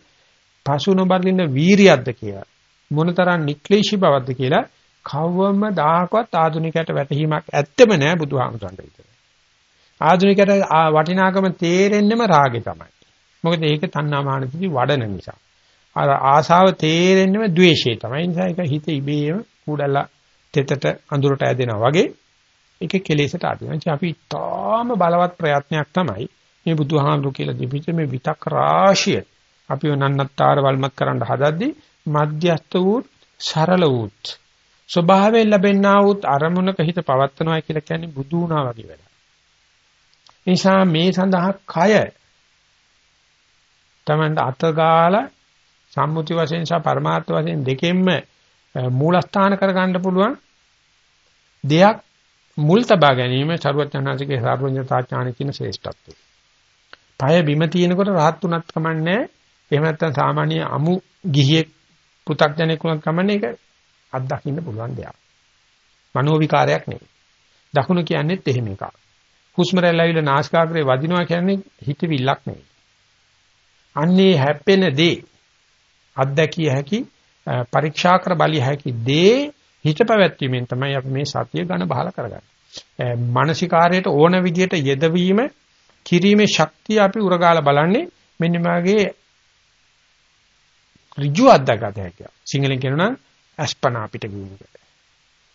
පසු නොබලින වීරියක්ද කියලා. මොනතරම් නික්ලේශී බවක්ද කියලා කවවම දාහකවත් ආධුනිකයට වැටහීමක් ඇත්තෙම නෑ බුදුහාමුදුරන්ට විතර. ආධුනිකයට වටිනාකම තේරෙන්නෙම රාගේ තමයි. මොකද ඒක තණ්හාමානසිකී වඩන නිසා. අර ආසාව තේරෙන්නම ද්වේෂය තමයි. ඒ නිසා ඒක හිත ඉබේම කුඩලා තෙතට අඳුරට ඇදෙනවා වගේ ඒක කෙලෙසට අදිනවා. අපි තාම බලවත් ප්‍රයත්නයක් තමයි මේ බුදුහාමුදුරු කියලා දෙපිට මේ විතක් රාශිය අපිව නන්නත්තර වල්මත් කරන්න හදද්දී මධ්‍යස්ත වූ සරල වූත් ස්වභාවයෙන් ලැබෙනා වූත් අරමුණක හිත පවත්නවා කියලා කියන්නේ බුදු වුණා වගේ වැඩක්. නිසා මේ සඳහා කය තමන්ට අතගාලා සම්මුති වශයෙන් සහ පරමාර්ථ වශයෙන් දෙකෙන්ම මූලස්ථාන කරගන්න පුළුවන් දෙයක් මුල් තබා ගැනීම චරවත්ඥාන්සේගේ සාර්වඥතා ඥාන කියන ශ්‍රේෂ්ඨත්වය. පය බිම තියෙනකොට rahat තුනක් කමන්නේ. එහෙම නැත්නම් සාමාන්‍ය අමු ගිහියෙක් පු탁 ජනෙක් උනත් කමන්නේ ඒක අත්දකින්න පුළුවන් දෙයක්. මනෝ විකාරයක් නෙවෙයි. දකුණ කියන්නේත් එහෙම එකක්. හුස්ම රැල්ලාවිල නාස්කාග්‍රේ වදිනවා කියන්නේ හිතවිල්ලක් නෙවෙයි. අන්නේ හැපෙන දේ අත්දැකිය හැකි පරීක්ෂා කර බලිය හැකි දේ හිත පැවැත්වීමෙන් තමයි අපි මේ සතිය ගණ බහල කරගන්නේ. මානසිකාරයට ඕන විදිහට යෙදවීම කිරීමේ ශක්තිය අපි උරගාලා බලන්නේ මෙන්න මාගේ ඍජු අත්දැකගත හැකියි. සිංහලෙන් කියනවා අස්පනා අපිට කියනකොට.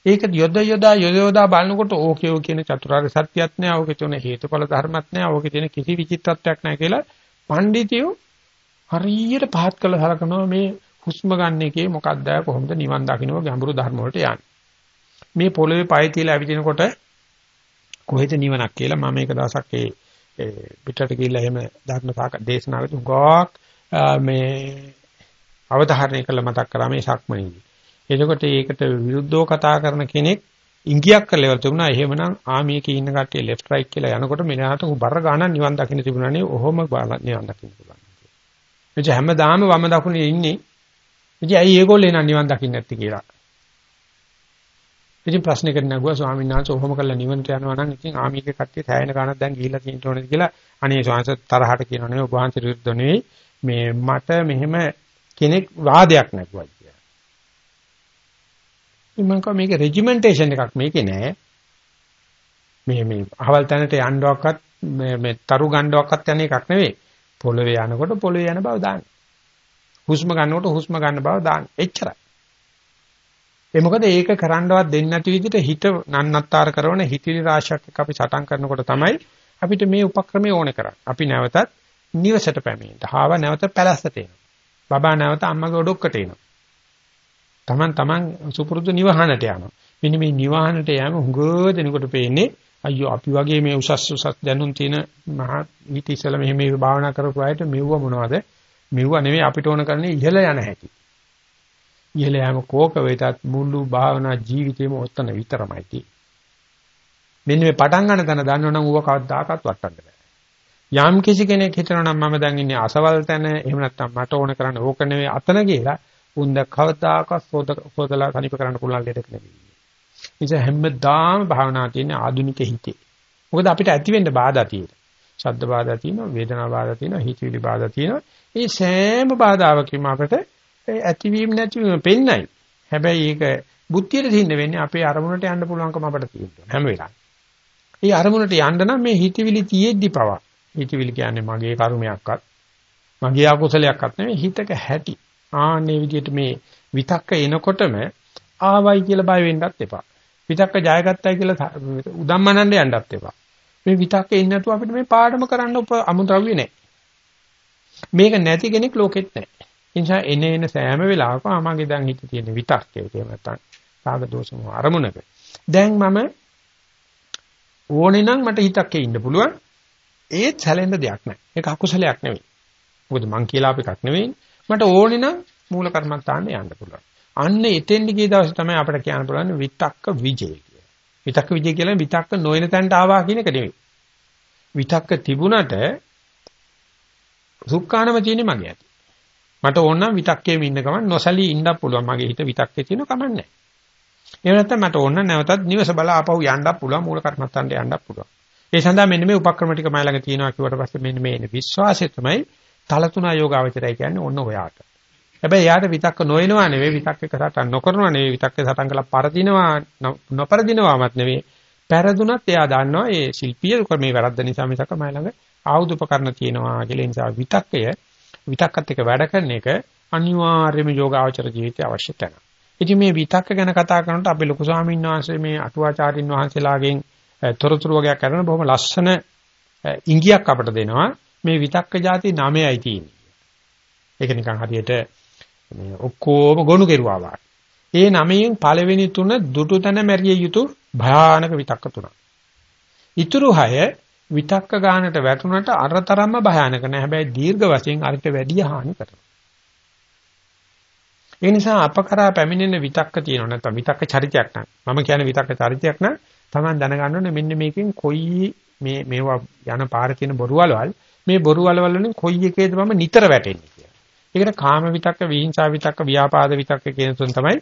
ඒක යොද යොදා යොද යොදා බලනකොට ඕකේ ඕ කියන චතුරාර්ය සත්‍යයක් නෑ, ඕකේ තියෙන හේතුඵල ධර්මයක් නෑ, ඕකේ තියෙන කිසි විචිත්තත්වයක් නෑ කියලා පඬිතියෝ හරියට පහත් කළ සලකනවා මේ හුස්ම ගන්න එකේ මොකක්ද කොහොමද නිවන් දකින්න ගැඹුරු ධර්ම වලට යන්නේ. මේ පොළවේ පය තියලා ඇවිදිනකොට කොහෙද නිවනක් කියලා මම එක දවසක් ඒ පිටට ගිහිල්ලා එහෙම ධර්ම දේශනාවකට උගාවක් මේ අවධාරණය කළ මතක් කරා මේ සක්මණේදී. එතකොට ඒකට විරුද්ධව කතා කරන කෙනෙක් ඉංගියක් කරලා ඉවර තිබුණා. එහෙමනම් ආමියකේ ඉන්න කට්ටිය left right කියලා යනකොට මෙලහට බර ගානක් නිවන් දකින්න තිබුණානේ. ඔහොම නිවන් දකින්න පුළුවන්. එනිසා හැමදාම වම දකුණේ ඉන්නේ. ඉතින් ඇයි ඒගොල්ලෝ එන නිවන් දකින්න නැත්තේ කියලා. ඉතින් ප්‍රශ්නයකට නගුවා ස්වාමීන් වහන්සේ ඔහොම කළා නිවනට යනවා නම් ඉතින් ආමිකේ කට්ටිය සෑහෙන ගාණක් දැන් ගිහිල්ලා තියෙන්න ඕනේද කියලා අනේ ස්වාමීන් වහන්සේ තරහට කියනවා නෙවෙයි ඔබ වහන්සේ විරුද්ධ නෙවෙයි මේ මට මෙහෙම කෙනෙක් වාදයක් නැකුවා කියලා. මම කව මේක රෙජිමෙන්ටේෂන් එකක් මේකේ නෑ. මේ මේ අහවල් තැනට යන්නවක්වත් මේ මේ තරු ගන්නවක්වත් යන එකක් නෙවෙයි. පොළවේ යනකොට පොළවේ යන බව දාන්න. හුස්ම ගන්නකොට හුස්ම ගන්න බව දාන්න. එච්චරයි. ඒ මොකද ඒක කරන්නවත් දෙන්නේ නැති විදිහට හිත නන්නත්තර කරන හිතිලි රාශියක් එක්ක අපි සටන් කරනකොට තමයි අපිට මේ උපක්‍රමය ඕනේ කරන්නේ. අපි නැවතත් නිවසට පැමිණෙන්න. හාව නැවත පැලැස්සට එනවා. බබා නැවත අම්මගේ ඔඩොක්කට එනවා. Taman taman සුපුරුදු නිවහනට යනවා. මෙන්න මේ නිවහනට යෑම හුඟ දෙනකොට පේන්නේ අයියෝ අපි වගේ මේ උසස් උසස් දැනුම් තියෙන මහා ඊට ඉස්සෙල්ලා මෙහෙම මේ භාවනා කරපු අයට මෙව්ව මොනවද? මෙව්ව නෙමෙයි අපිට ඕන කරන්නේ ඉහළ යන හැටි. ඉහළ යෑම කෝක වේතත් මුළු භාවනා ජීවිතේම ඔත්තන විතරමයි තියෙන්නේ. මෙන්න මේ පටන් ගන්න තැන දන්නවනම් ඌව කවදාකවත් වටන්න බෑ. යම් කිසි කෙනෙක් හිතනවා නම් මම දැන් ඉන්නේ අසවල් තැන එහෙම නැත්නම් මට ඕන කරන්නේ ඕක නෙවෙයි අතන කියලා උන්ද කවදාකවත් සෝදලා තනිප කරන්න පුළුවන් දෙයක් නෙවෙයි. නිසා හැමදාම භාවනා තියෙන ආධුනික හිතේ. මොකද අපිට ඇති වෙන්න බාධා තියෙනවා. ශබ්ද බාධා තියෙනවා, වේදනා බාධා තියෙනවා, හිතවිලි බාධා තියෙනවා. මේ සෑම බාධාවකම අපිට ඇතිවීම නැතිවීම පෙන්නයි. හැබැයි ඒක බුද්ධියට දින්න වෙන්නේ අපේ අරමුණට යන්න පුළුවන්කම අපිට තියෙනවා හැම වෙලාවෙම. ඒ අරමුණට යන්න නම් මේ හිතවිලි තියෙද්දි පවා. හිතවිලි කියන්නේ මගේ කර්මයක්වත් මගේ අකුසලයක්වත් නෙමෙයි හිතක හැටි. ආන්නේ විදිහට මේ විතක්ක එනකොටම ආවයි කියලා බය වෙන්නත් එපා. විතක්ක ජයගත්තයි කියලා උදම්මනන්න යන්නත් එපා. මේ විතක්ක එන්නේ නැතුව අපිට මේ පාඩම කරන්න අමුද්‍රව්‍ය නැහැ. මේක නැති කෙනෙක් ලෝකෙත් නැහැ. ඒ නිසා එන එන සෑම වෙලාවකම ආමගේ දැන් හිතේ තියෙන විතක්කේ එහෙම නැත්නම් සාග දෝෂම අරමුණක. දැන් මම ඕනේ නම් මට හිතක්කේ ඉන්න පුළුවන්. ඒත් සැලෙන්න දෙයක් නැහැ. ඒක අකුසලයක් නෙවෙයි. මොකද මං කියලා අප එකක් නෙවෙයි. මට ඕනේ නම් මූල කර්මත්තාන්න යන්න පුළුවන්. අන්න එතෙන්දි ගිය දවසේ තමයි අපිට කියන්න පුළුවන් විතක්ක විජය කියලා. විතක්ක විජය කියලා විතක්ක නොයන තැනට ආවා කියන එක නෙවෙයි. විතක්ක තිබුණට සුක්කානම තියෙන්නේ මගේ ඇති. මට ඕන නම් විතක්කේම ඉන්න ගමන් නොසලී ඉන්නත් පුළුවන්. මගේ හිත විතක්කේ තියෙන කමන්නේ. එහෙම නැත්නම් මට ඕන නැවතත් නිවස බල ආපහු යන්නත් පුළුවන් මූල කර්මත්තන්ට යන්නත් පුළුවන්. ඒ සඳහා මෙන්න මේ උපක්‍රම ටික මයි ළඟ තියෙනවා කිව්වට පස්සේ මෙන්න මේ විශ්වාසය තමයි තලතුණා යෝගාවචරය කියන්නේ ඔන්න ඔයාට. හැබැයි යාට විතක්ක නොයනවා නෙවෙයි විතක්ක එක සටන් නොකරනවා නෙවෙයි විතක්ක සටන් කළා පරදිනවා නොපරදිනවාමත් නෙවෙයි පෙරදුනත් එයා දන්නවා ඒ ශිල්පීය මේ වැරද්ද නිසා මිසක මයි ළඟ ආයුධ උපකරණ තියෙනවා කියලා නිසා විතක්කය විතක්කත් එක වැඩ කරන එක අනිවාර්යයෙන්ම යෝගාචර ජීවිතය අවශ්‍ය තැන. ඉතින් මේ විතක්ක ගැන කතා කරනකොට අපි ලොකු ස්වාමීන් වහන්සේ මේ අටුවාචාරින් වහන්සේලාගෙන් තොරතුරු වගේක් කරන බොහොම ලස්සන ඉංගියක් අපට දෙනවා. මේ විතක්ක જાති 9යි තියෙන්නේ. ඒක නිකන් හරියට මේ ඔක්කොම ගොනු කෙරුවා වගේ. ඒ නමයෙන් පළවෙනි තුන දුටු තැන මැරිය යුතු භයානක විතක්ක තුනක්. ඊතුරු හය විතක්ක ගානට වැටුණට අරතරම්ම භයානක නෑ. හැබැයි දීර්ඝ වශයෙන් අරිට වැඩි හානි කරනවා. ඒ නිසා අපකරා පැමිණෙන විතක්ක තියෙනවා නැත්නම් විතක්ක චරිතයක් නම් මම කියන්නේ විතක්ක චරිතයක් නම් Taman දැනගන්න ඕනේ මෙන්න මේකෙන් කොයි මේ මේවා යන පාරේ තියෙන බොරුවලවල් මේ බොරුවලවල් වලින් කොයි එකේද මම නිතර වැටෙන්නේ කියලා. ඒකට කාම විතක්ක, විහිංසා විතක්ක, ව්‍යාපාද විතක්ක කියන තුන තමයි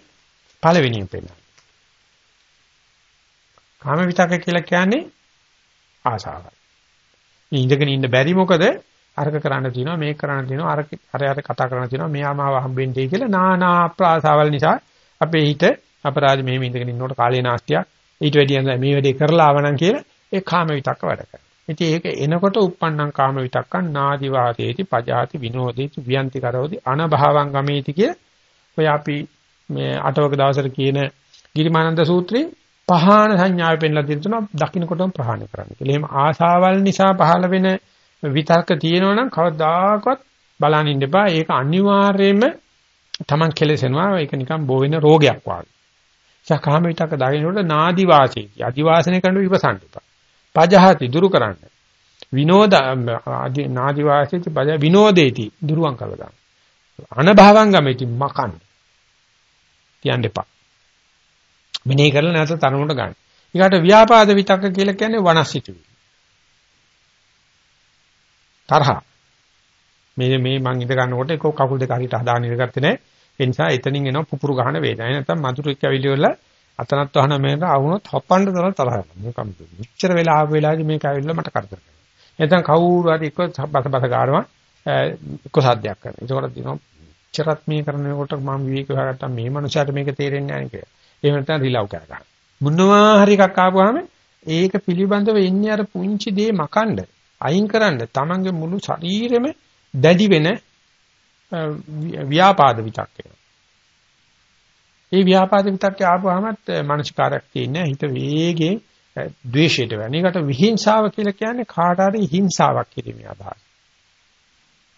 පළවෙනියෙන් පෙන්නන්නේ. කාම විතක්ක කියලා කියන්නේ ආසාවයි. ඉඳගෙන ඉන්න බැරි මොකද අරක කරන්න තියෙනවා මේක කරන්න තියෙනවා අර අර අර කතා කරන්න තියෙනවා මෙයා මාව හම්බෙන්නේ කියලා නානා අප්‍රාසාවල් නිසා අපේ හිත අපරාධ මෙහෙම ඉඳගෙන ඉන්නකොට කාලේ නාස්තියක් ඊට වැඩිය මේ වැඩේ කරලා ආවනම් කියලා ඒ කාම විතක්ක වැඩ කරනවා. ඉතින් ඒක එනකොට uppannam කාම විතක්කං නාදි වාතේති පජාති විනෝදේති වියන්ති කරෝති අනභවං ගමේති කිය ඔය අපි මේ අටවක දවසට කියන ගිරිමානන්ද සූත්‍රයේ පහාන සංඥාව පෙන්ලා දෙනවා දකින්නකොටම ප්‍රහාණය කරන්න කියලා. එහෙම ආසාවල් නිසා පහළ වෙන විතර්ක තියෙනවනම් කවදාකවත් බලන්න ඉන්න එපා. ඒක අනිවාර්යයෙන්ම Taman කෙලසෙනවා. ඒක නිකන් බෝ වෙන රෝගයක් වගේ. සකාම විතක දකින්නකොට නාදි වාසී. අදිවාසනය කරන විපසන්න එපා. පජහති දුරු කරන්න. විනෝද නාදි වාසීති පජ විනෝදේති දුරුවන් කළා දාන්න. අනභවං ගමෙති මකන්න. කියන්න එපා. මෙනේ කරලා නැවත තරමුට ගන්න. ඊකට ව්‍යාපාද විතක්ක කියලා කියන්නේ වනස්සිතුවි. තරහ. මේ මේ මං ඉඳ ගන්නකොට එක කකුල් දෙක හරියට හදාගෙන ඉඳගත්තේ නැහැ. ඒ නිසා එතනින් එනවා පුපුරු ගහන වේදනයි. නැත්නම් මధుරෙක් ඇවිල්ලි වල අතනත් වහන මේකට ආවුනොත් හොප්පන්න තරම් තරහ යනවා. මොකම් මෙච්චර වෙලා ආපු වෙලාවේදී මේක ඇවිල්ලා මට කරදර කරනවා. නැත්නම් කවුරු හරි එක්ක බස බස ගානවා එක්ක සාධ්‍යයක් කරනවා. ඒකෝට දිනවා චරත් මේ කරනකොට මම විවේක හොයාගත්තා මේ මනුස්සයාට මේක තේරෙන්නේ නැහැ කියලා. එහෙම නැත්නම් රිලව් කර ගන්න. මොනවා හරි එකක් ආපුවාම ඒක පිළිබඳව එන්නේ අර පුංචි දේ මකන්න අයින් කරන්න තමන්ගේ මුළු ශරීරෙම දැඩි වෙන ව්‍යාපාද විතක්කය. ඒ ව්‍යාපාද විතක්කේ ආපුවාමත් මානසිකාරයක් තියෙන්නේ හිත වේගයෙන් ද්වේෂයට වෙන. ඒකට විහිංසාව කියලා කියන්නේ කාට හරි හිංසාවක් කිරීමේ අදහස.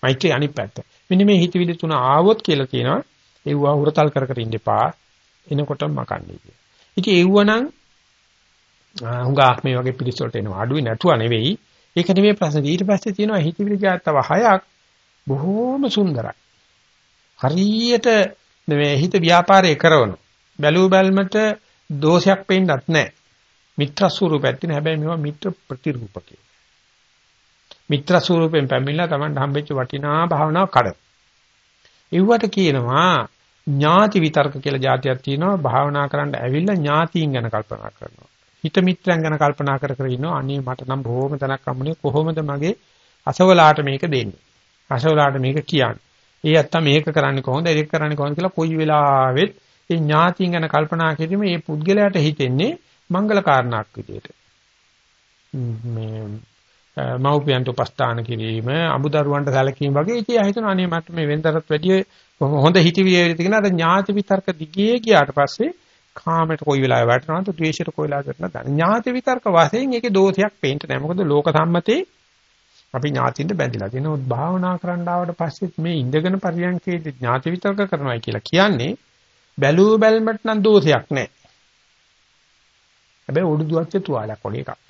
මෛත්‍රී අනිත් පැත්ත. මෙන්න මේ හිතවිලි තුන ආවොත් කියලා කියනවා ඒවා හුරතල් කර කර ඉන්න එපා. එනකොටම මකන්නේ කියලා. ඉතින් ඒවනම් හුඟක් මේ වගේ පිළිසොල්ට එනවා. අඩුවේ නැතුව නෙවෙයි. ඒක නෙමෙයි ප්‍රශ්නේ. ඊට පස්සේ තියෙනවා හිතවිලි જાතව හයක් බොහෝම සුන්දරයි. හරියට මේ හිත ව්‍යාපාරය කරන බැලූ බැල්මට දෝෂයක් පේන්නත් නැහැ. මිත්‍ර ස්වරූපයක් තියෙන හැබැයි මේවා මිත්‍ර ප්‍රතිරූපකේ. මිත්‍ර ස්වරූපයෙන් පැමිණලා Taman හම්බෙච්ච වටිනා භාවනාව කඩ. ඒවට කියනවා ඥාති විතර්ක කියලා જાතියක් තියෙනවා. භාවනා කරන්න ඇවිල්ලා ඥාතීන් ගැන කල්පනා කරනවා. හිත මිත්‍රයන් ගැන කල්පනා කර කර ඉන්නවා. අනේ මට නම් බොහොම තනක් අම්මුනේ කොහොමද මගේ අසවලාට මේක දෙන්නේ? අසවලාට මේක කියන්නේ. ඒ ඇත්ත මේක කරන්නේ කොහොමද? ඒක කරන්නේ කොහොමද කියලා කොයි වෙලාවෙත් ඒ ඥාතියින් ගැන කල්පනා කිරීම මේ පුද්ගලයාට හිතෙන්නේ මංගල කාරණාවක් විදියට. මේ මව්පියන්ට උපස්ථාන කිරීම අමුදරුවන්ට සැලකීම වගේ ඉතින් හිතන අනේ මට මේ වෙනතරත් වැඩිය හොඳ හිතවිලි තියෙන අර ඥාති විතර්ක දිගේ ගියාට පස්සේ කාමයට කොයි වෙලාවෙ වැටෙනවද ද්වේෂයට කොයි වෙලාවෙ වැටෙනවද ඥාති විතර්ක වශයෙන් ඒකේ දෝෂයක් පේන්න නැහැ. මොකද ලෝක සම්මතේ අපි ඥාතින්ද බැඳිලා තියෙනවා. භාවනා කරන්න ආවට පස්සෙත් මේ ඉඳගෙන පරියන්කේදී ඥාති විතර්ක කරනවා කියලා කියන්නේ බැලූ බැල්මට නම් දෝෂයක් නැහැ. හැබැයි උඩුදුවච්ච තුවාලයක් වගේ එකක්. දැන්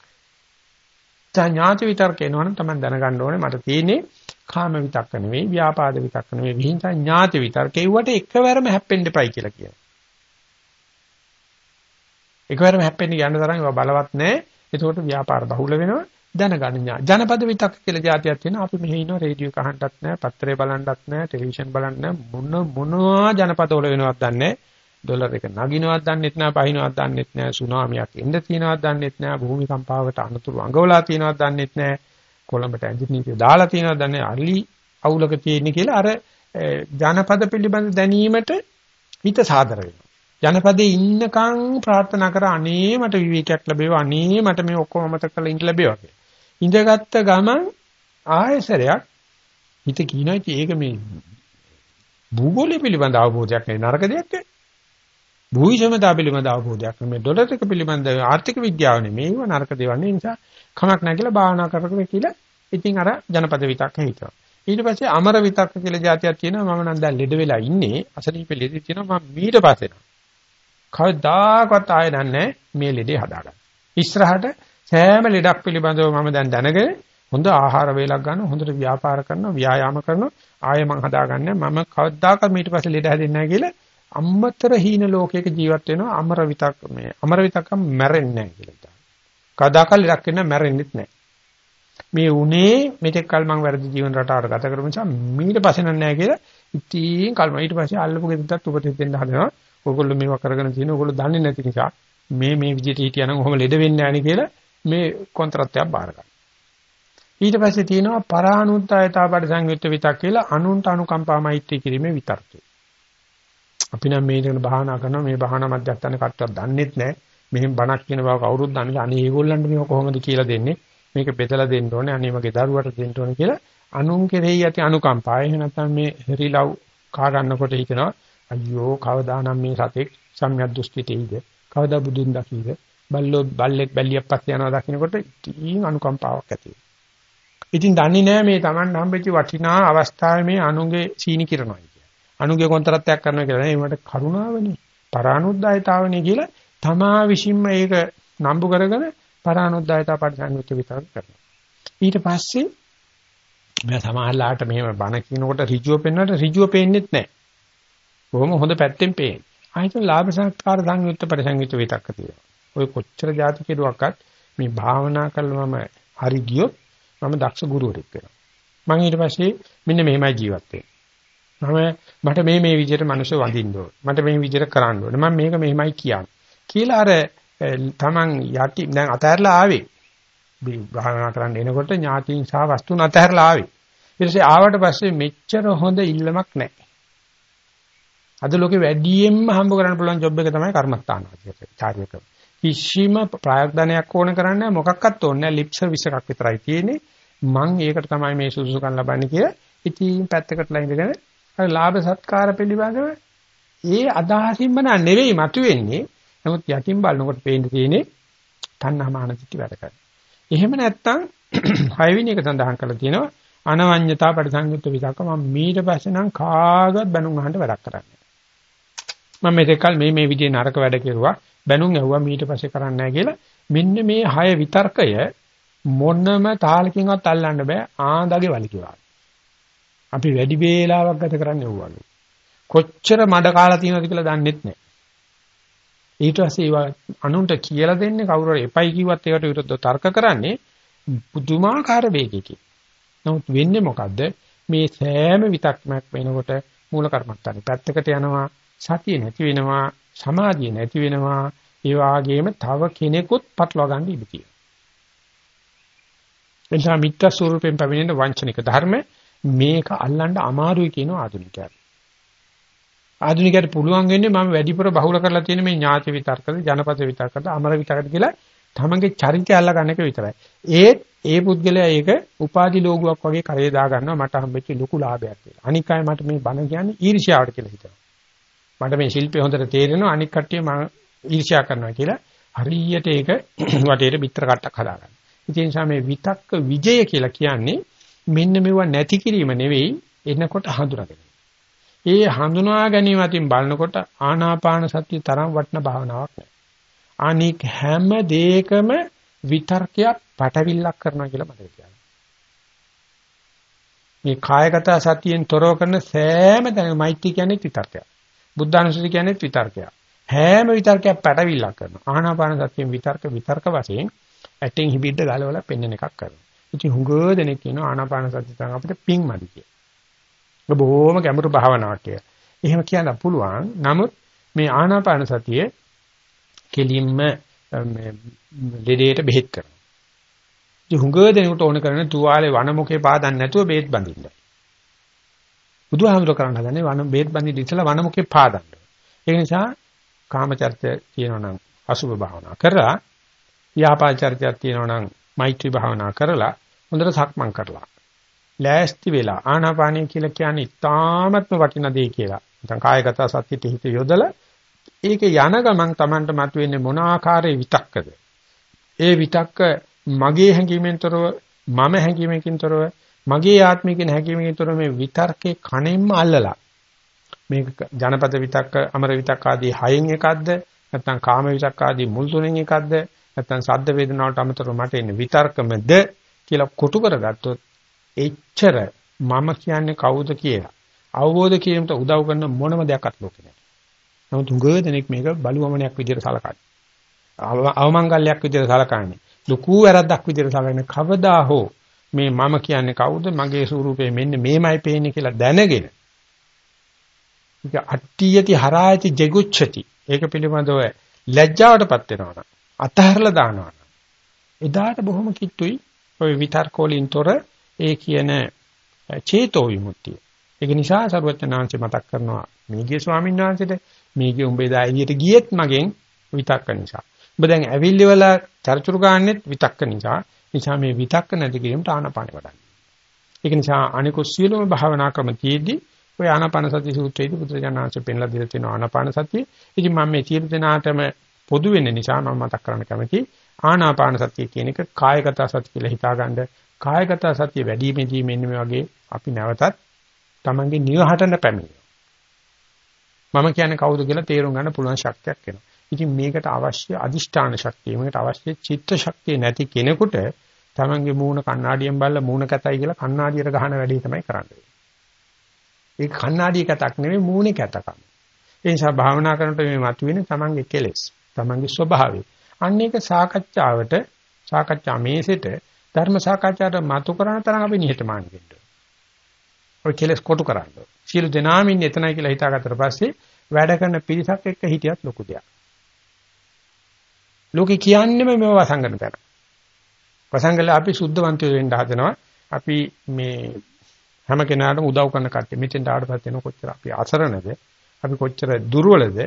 ඥාති විතර්ක එනවනම් තමයි දැනගන්න ඕනේ මට තියෙන්නේ කාම විතක්ක නෙවෙයි ව්‍යාපාද විතක්ක නෙවෙයි විහිංසා ඥාති විතර්ක ඒවට එකවරම හැප්පෙන්න එපයි කියලා කියනවා එකවරම හැප්පෙන්න යන්න තරම් ඒවා බලවත් නැහැ. ඒකෝට ව්‍යාපාර බහුල වෙනවා. දැනගන්න ජනපද විතක් කියලා જાතියක් තියෙනවා. අපි මෙහි ඉන්න රේඩියෝ කහන්නත් නැහැ, පත්තරේ බලන්නත් නැහැ, ටෙලිවිෂන් බලන්න මොන මොනවා ජනපද වල වෙනවත් දන්නේ ඩොලර් එක නගිනවත් දන්නෙත් නැහැ, පහිනවත් දන්නෙත් නැහැ, සුනාමියක් එන්න තියෙනවත් දන්නෙත් නැහැ, භූමිකම්පාවට අනතුරු අඟවලා තියෙනවත් දන්නෙත් නැහැ, කොළඹට ඇඳිනීතිය දාලා තියෙනවත් දන්නේ අලි අවුලක තියෙන කියලා අර ජනපද පිළිබඳ දැනීමට හිත සාදර වෙනවා. ජනපදයේ ඉන්නකම් ප්‍රාර්ථනා කර අනේ මට විවේකයක් ලැබේවා අනේ මට මේ ඔක්කොම අමතක කරලා ඉන්න ලැබේවා කියලා. ඉඳගත්ත ගමන් ආයසරයක් හිත කියනවා ඉතින් ඒක මේ භූගෝලය පිළිබඳ අවබෝධයක් නෙවෙයි නරක දෙයක් නේ. භූවිෂමතා පිළිබඳ අවබෝධයක් නෙවෙයි ඩොලර් එක පිළිබඳ ආර්ථික විද්‍යාව නෙමෙයි ඒව නරක දේවල් නේ නිසා කමක් නැහැ කියලා භාවනා කරගෙන කියලා ඉතින් අර ජනපද විතක්ක හිතනවා. ඊට පස්සේ අමර විතක්ක කියලා જાතියක් තියෙනවා. මම නම් දැන් ලෙඩ වෙලා ඉන්නේ. අසනීප ලෙඩ තියෙනවා. මම මීට පස්සේ නෝ. කවදාකවත් ආයෙ නන්නේ මේ ලෙඩේ හදාගන්න. ඉස්සරහට සෑම ලෙඩක් පිළිබඳව මම දැන් දැනගෙන හොඳ ආහාර වේලක් ගන්න හොඳට ව්‍යාපාර කරනවා. ව්‍යායාම කරනවා. ආයෙ මං හදාගන්නේ මම කවදාකවත් ඊට පස්සේ ලෙඩ හැදෙන්නේ නැහැ කියලා අම්මතර හීන ලෝකයක ජීවත් වෙනවා අමර විතක් මේ අමර විතක්කම් මැරෙන්නේ නැහැ කියලා හිතා. කවදාකවත් ලෙඩක් වෙන්න මැරෙන්නෙත් නැහැ. මේ උනේ මෙතෙක් කල මං වැරදි ජීවන රටාවට ගත කරපු නිසා මීට පස්සේ නෑ කියලා ඉතින් කල්ම ඊට පස්සේ අල්ලපු ගෙදරට උපදෙස් දෙන්න හදනවා. ඕගොල්ලෝ මේවා කරගෙන තියෙන ඕගොල්ලෝ දන්නේ නැති නිසා මේ මේ විදිහට හිටියනම් ඔහොම ලෙඩ වෙන්නේ නැහැ කියලා මේ කොන්ත්‍රාත්යක් බාර ගන්න. ඊට පස්සේ තියෙනවා පරානුත්යතා පරිසංයුක්ත විතක් කියලා අනුන්ට අනුකම්පා මෛත්‍රී කිරීමේ විතර්කය. අපි නම් මේ දෙන භාවනා කරනවා මේ භාවනා මධ්‍යස්ථාන කට්ටක් දන්නෙත් නැහැ. මෙහෙම බණක් කියන බව කවුරුත් දන්නේ නැහැ. අනේ ඒගොල්ලන්ට මේක කොහොමද කියලා දෙන්නේ? මේක බෙදලා දෙන්න ඕනේ. අනේ මගේ දරුවට දෙන්න ඕනේ කියලා අනුන් කෙරෙහි ඇති අනුකම්පාව. එහෙම නැත්නම් මේ රිලව් කා ගන්නකොට හිතනවා අයියෝ කවදානම් මේ සතෙක් සම්‍යක් දෘෂ්ටිට එයිද? කවදා බුදුන් දකීද? බල්ලෝ බල්ලෙක් බැල්ලියක් පස්සේ යනවා දකින්නකොට ඉතින් අනුකම්පාවක් ඇති වෙනවා. ඉතින් දන්නේ නැහැ මේ Taman හම්බෙච්ච වටිනා අවස්ථාවේ මේ අනුගේ සීනි කිරනවා කියන්නේ. අනුගේ කොන්තරත්වයක් කරනවා කියලා නේ ඒකට කරුණාවනේ. පරානුද්යතාවනේ කියලා තමා විසින්ම ඒක නම්බු කරගෙන පරානුද්යතා පරිසංයුක්ත විතර කරනවා. ඊට පස්සේ මම සමහරලාට මෙහෙම බණ කියනකොට ඍජුව පෙන්වන්නට ඍජුව පේන්නේත් නැහැ. කොහොම හොඳ පැත්තෙන් පේන්නේ. ආයතන ලාභ සංස්කාර සංයුක්ත පරිසංයුක්ත විතක්ක තියෙනවා. ඔය කොච්චර જાති කෙරුවක්වත් මේ භාවනා කළා මම හරි ගියොත් මම දක්ෂ ගුරුවරයෙක් වෙනවා. මම ඊට පස්සේ මෙන්න මෙහෙමයි ජීවත් වෙන්නේ. මම මට මේ මේ විදිහට මිනිස්සු වඳින්න ඕන. මට මේ විදිහට කරන්න ඕන. මම මේක මෙහෙමයි කියන්නේ. කියලා අර තමන් යටි දැන් අතහැරලා ආවේ. මේ භාවනා කරන්න එනකොට ඥාතීන් සහ වස්තුන් අතහැරලා ආවේ. ඊට පස්සේ ආවට පස්සේ මෙච්චර හොඳ ඉල්ලමක් නැහැ. අද ලෝකේ වැඩියෙන්ම හම්බ කරන්න පුළුවන් ජොබ් එක තමයි කර්මස්ථාන චාරියක. කිසිම ප්‍රයත්නයක් ඕන කරන්නේ මොකක්වත් ඕනේ නැහැ ලිප් සර්විස් එකක් විතරයි තියෙන්නේ. මං ඒකට තමයි මේ සුසුකම් ලබන්නේ කියලා ඉතින් පැත්තකටලා ඉඳගෙන අර ලාභ සත්කාර පිළිබඳව ඒ අදහසින්ම නෙවෙයි මතුවෙන්නේ. නමුත් යටින් බලනකොට පේන්න තියෙන්නේ තණ්හාමාන සිටි වැඩ කරන. එහෙම නැත්තම් හයවෙනි එක සඳහන් කරලා තියෙනවා අනවඤ්‍යතා පරිසංයුක්ත විතක මම මීට පස්සේ නම් කාගවත් බැනුම් අහන්න වැඩක් කරන්නේ. මම මේකල් මේ මේ විදිහේ නරක වැඩ කෙරුවා බැනුම් ඇහුවා මීට පස්සේ කරන්නේ නැහැ කියලා මෙන්න මේ හය විතර්කය මොනම තාලකින්වත් අල්ලන්න බෑ ආන්දගේ වලිකිවා. අපි වැඩි වේලාවක් ගත කරන්නේ වුණා. කොච්චර මඩ කාලා තියෙනවද කියලා දන්නෙත් නැහැ. ඊට පස්සේ ඒවා අනුන්ට කියලා දෙන්නේ කවුරු හරි එපයි කිව්වත් ඒකට විරුද්ධව තර්ක කරන්නේ පුදුමාකාර වේගයකින්. නමුත් වෙන්නේ මොකද්ද? මේ සෑම විතක්මක් වෙනකොට මූල කර්මත්තානේ පැත්තකට යනවා සතිය නැති වෙනවා සමාධිය නැති වෙනවා ඒ වාගේම තව කෙනෙකුත් පටලවා ගන්න ඉඩ තියෙනවා. එනිසා මිත්‍යා ස්වරූපයෙන් පැමිණෙන වංචනික ධර්ම මේක අල්ලන්න අමාරුයි කියන ආධුනිකයන්. ආධුනිකයට පුළුවන් වෙන්නේ මම වැඩිපුර බහුල කරලා තියෙන මේ ඥාති විතර්කද ජනපද විතර්කද අමර විතර්කද කියලා තමන්ගේ චරිතය අල්ලා ගන්න එක විතරයි. ඒත් ඒ පුද්ගලයා ඒක උපාදි ලෝගුවක් වගේ කරේ දා ගන්නවා මට හම්බෙච්ච ලොකු ලාභයක් කියලා. අනික් අය මට මේ බණ කියන්නේ ඊර්ෂ්‍යාවට කියලා හිතනවා. මට මේ ශිල්පේ හොඳට තේරෙනවා අනික් කට්ටිය මම ඊර්ෂ්‍යා කරනවා කියලා හරියට ඒක වටේට පිටර කට්ටක් හදාගන්න. ඒ නිසා මේ විතක්ක විජය කියලා කියන්නේ මෙන්න මෙව නැති කිරීම නෙවෙයි එනකොට හඳුනාගන්න. ඒ හඳුනා ගැනීම අතින් බලනකොට ආනාපාන සතිය තරම් වටින භාවනාවක් නෑ. අනික් හැම දෙයකම විතර්කයක් පටවිල්ලක් කරනවා කියලා මතක තියාගන්න. මේ කායගත සතියෙන් තොරව කරන සෑම දැන මෛත්‍රී කියන්නේ විතර්කයක්. බුද්ධානුස්සති කියන්නේ විතර්කයක්. හැම විතර්කයක් පැටවිල්ලක් කරනවා. ආනාපාන සතියෙන් විතර්ක විතර්ක වශයෙන් ඇටෙන් හිබිද්ද ගලවලා පෙන්වන එකක් කරනවා. ඉතින් හුඟ දෙනෙක් කියනවා ආනාපාන සතිය තමයි අපිට පිං මදි කියලා. ඒක බොහොම ගැඹුරු භාවනාවක් කියලා. එහෙම කියන්න පුළුවන්. නමුත් මේ ආනාපාන සතිය කෙලින්ම මේ ලෙඩේට බෙහෙත් කරනවා. ඉතින් හුඟ දෙනෙකුට ඕන කරන්නේ තුවාලේ වනමුකේ පාදන්න නැතුව බෙහෙත් බඳින්න. බුදුහාමුදුර කරන්න හදනේ වන බෙහෙත් බඳින්න ඉස්සලා වනමුකේ පාදන්න. ඒ නිසා කාමචර්චය කියනවා නම් අසුභ භාවනා කරලා ව්‍යාපාද චර්චයක් තියෙනවා නම් මෛත්‍රී භාවනා කරලා හොඳට සක්මන් කරලා ලෑස්ති වෙලා ආනාපානිය කියලා කියන්නේ ඉතාමත්ම වටින දෙයක් කියලා. නැත්නම් කායගත සත්‍යෙට හිත යොදලා ඒක යන ගමන් Tamanට මතුවෙන්නේ මොන ආකාරයේ විතක්කද? ඒ විතක්ක මගේ හැඟීමෙන් තොරව මම හැඟීමකින් තොරව මගේ ආත්මිකින් හැඟීමකින් තොරව මේ විතර්කේ කණෙන්ම අල්ලලා මේක ජනපද විතක්ක අමර විතක්ක ආදී හයෙන් එකක්ද නැත්නම් කාම විතක්ක ආදී මුල් තුනෙන් එකක්ද නැත්නම් සද්ද වේදනාවට අමතරව මට එන්නේ විතර්කමද කියලා කොටු කරගත්තොත් එච්චර මම කියන්නේ කවුද කියලා අවබෝධ කිරීමට උදව් කරන මොනම දෙයක්වත් ලෝකේ නැහැ. නමුත් උගව දෙනෙක් මේක බලුවමනයක් විදිහට සලකන්නේ. අවමංගල්‍යයක් විදිහට සලකන්නේ. ලুকু වැරද්දක් විදිහට සලකන්නේ කවදා හෝ මේ මම කියන්නේ කවුද මගේ ස්වරූපය මෙන්න මේමයි පේන්නේ කියලා දැනගෙන ඒක අට්ටියති හරායති ජෙගුච්ඡති ඒක පිළිබඳව ලැජ්ජාවටපත් වෙනවා අතහැරලා දානවා එදාට බොහොම කිට්ටුයි ඔය විතර්කෝලින්තර ඒ කියන චේතෝ විමුක්තිය ඒක නිසා සරුවචනාංශය මතක් කරනවා මේගේ ස්වාමීන් වහන්සේට මේගේ උඹේ දා එළියට ගියෙත් මගෙන් විතක්ක නිසා. ඔබ දැන් ඇවිල්ලිවලා චර්චුරු ගන්නෙත් විතක්ක නිසා. නිසා මේ විතක්ක නැති කිරීමට ආනපාන වඩන්න. ඒක නිසා අනිකුත් සියලුම භාවනා ක්‍රම තියෙද්දි ඔය ආනාපාන සති සූත්‍රයේදී බුදුරජාණන්සේ පෙන්ලා දීලා තියෙන ආනාපාන සතිය. ඉතින් මම මේ සියලු දෙනාටම පොදු වෙන්න නිසා මම මතක් කරන්න කැමතියි ආනාපාන සතිය කියන එක කායගත සතිය කියලා හිතාගන්න කායගත සතිය වැඩිමේදී මෙන්න මේ වගේ අපි නැවතත් Tamange නිවහටන පැමිණෙනවා. මම කියන්නේ කවුද කියලා තේරුම් ගන්න පුළුවන් ශක්තියක් එනවා. ඉතින් මේකට අවශ්‍ය අදිෂ්ඨාන ශක්තිය, මේකට අවශ්‍ය චිත්ත ශක්තිය නැති කෙනෙකුට Tamange මූණ කණ්ණාඩියෙන් බලලා මූණ කැතයි කියලා කණ්ණාඩියට ගහන වැඩේ තමයි කරන්නේ. ඒක කණ්ණාඩිය කැතක් නෙවෙයි මූණේ කැතකම. ඒ නිසා භාවනා කරනකොට මේ මතුවෙන Tamange කෙලෙස්, Tamange ස්වභාවය. අන්න ඒක සාකච්ඡාවට, සාකච්ඡා මේසෙට ධර්ම සාකච්ඡාවට මතු කරන තරම් අපි නිහතමානී වෙන්න ඔය කෙලස් කොටු කරන්න. සියලු දෙනාම ඉන්නේ එතනයි කියලා හිතාගත්තට පස්සේ වැඩ කරන පිරිසක් එක්ක හිටියත් ලොකු දෙයක්. ලෝකේ කියන්නේම මේව වසංගන තැන. වසංගල අපි සුද්ධවන්තයෝ වෙන්න හදනවා. අපි මේ හැම කෙනාටම උදව් කරන කට්ටිය. මෙතෙන් ආඩපත් වෙන කොච්චර අපි අසරණද? අපි කොච්චර දුර්වලද?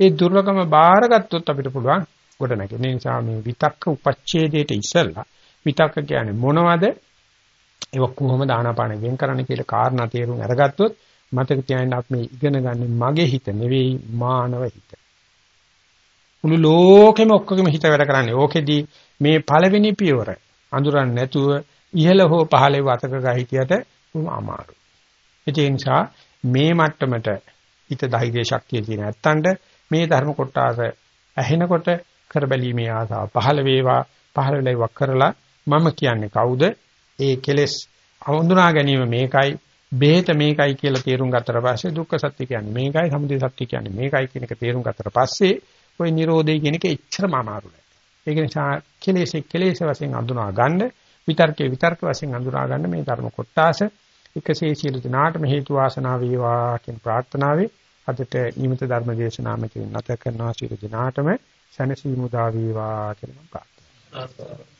ඒ දුර්වලකම බාරගත්තොත් අපිට පුළුවන් ගොඩ නැගෙන. ඒ නිසා මේ විතක්ක උපච්ඡේදයට ඉස්සෙල්ලා විතක්ක කියන්නේ මොනවද? ඒක කොහොමද ආනාපාන වෙන් කරන්න කියලා කාරණා තේරුම් අරගත්තොත් මතක තියාගන්න අපි මේ ඉගෙන ගන්න මගේ හිත නෙවෙයි මානව හිත. මුළු ලෝකෙම ඔක්කොගෙම හිත වැඩ කරන්නේ. ඕකෙදී මේ පළවෙනි පියවර අඳුරන්නේ නැතුව ඉහළ හෝ පහළ වතක ගහිතියට උම අමාරු. ඒ නිසා මේ මට්ටමට හිත ධෛර්ය ශක්තිය තියෙන නැත්තඳ මේ ධර්ම කොටස ඇහෙනකොට කරබැලීමේ ආසාව පහළ වේවා පහළ වෙලා ඉවක් කරලා මම කියන්නේ කවුද ඒ කෙලෙස් හඳුනා ගැනීම මේකයි බෙහෙත මේකයි කියලා තේරුම් ගත්තට පස්සේ දුක්ඛ සත්‍ය කියන්නේ මේකයි සමුදය සත්‍ය කියන්නේ මේකයි කියන එක තේරුම් ගත්තට පස්සේ ওই Nirodhe කියන එක එච්චරම අමාරු නෑ. ඒක නිසා කෙලෙස් කෙලෙස් වශයෙන් හඳුනා ගන්න විතර්කේ විතර්ක වශයෙන් හඳුනා ගන්න මේ ධර්ම කොටාස එකසේ සියලු දිනාටම හේතු වාසනා වේවා කියන ප්‍රාර්ථනාවේ අදට නිමිත ධර්ම දේශනාවකින් නැත කරනවා සියලු දිනාටම සැනසීම උදා වේවා කියලා ප්‍රාර්ථනා කරනවා.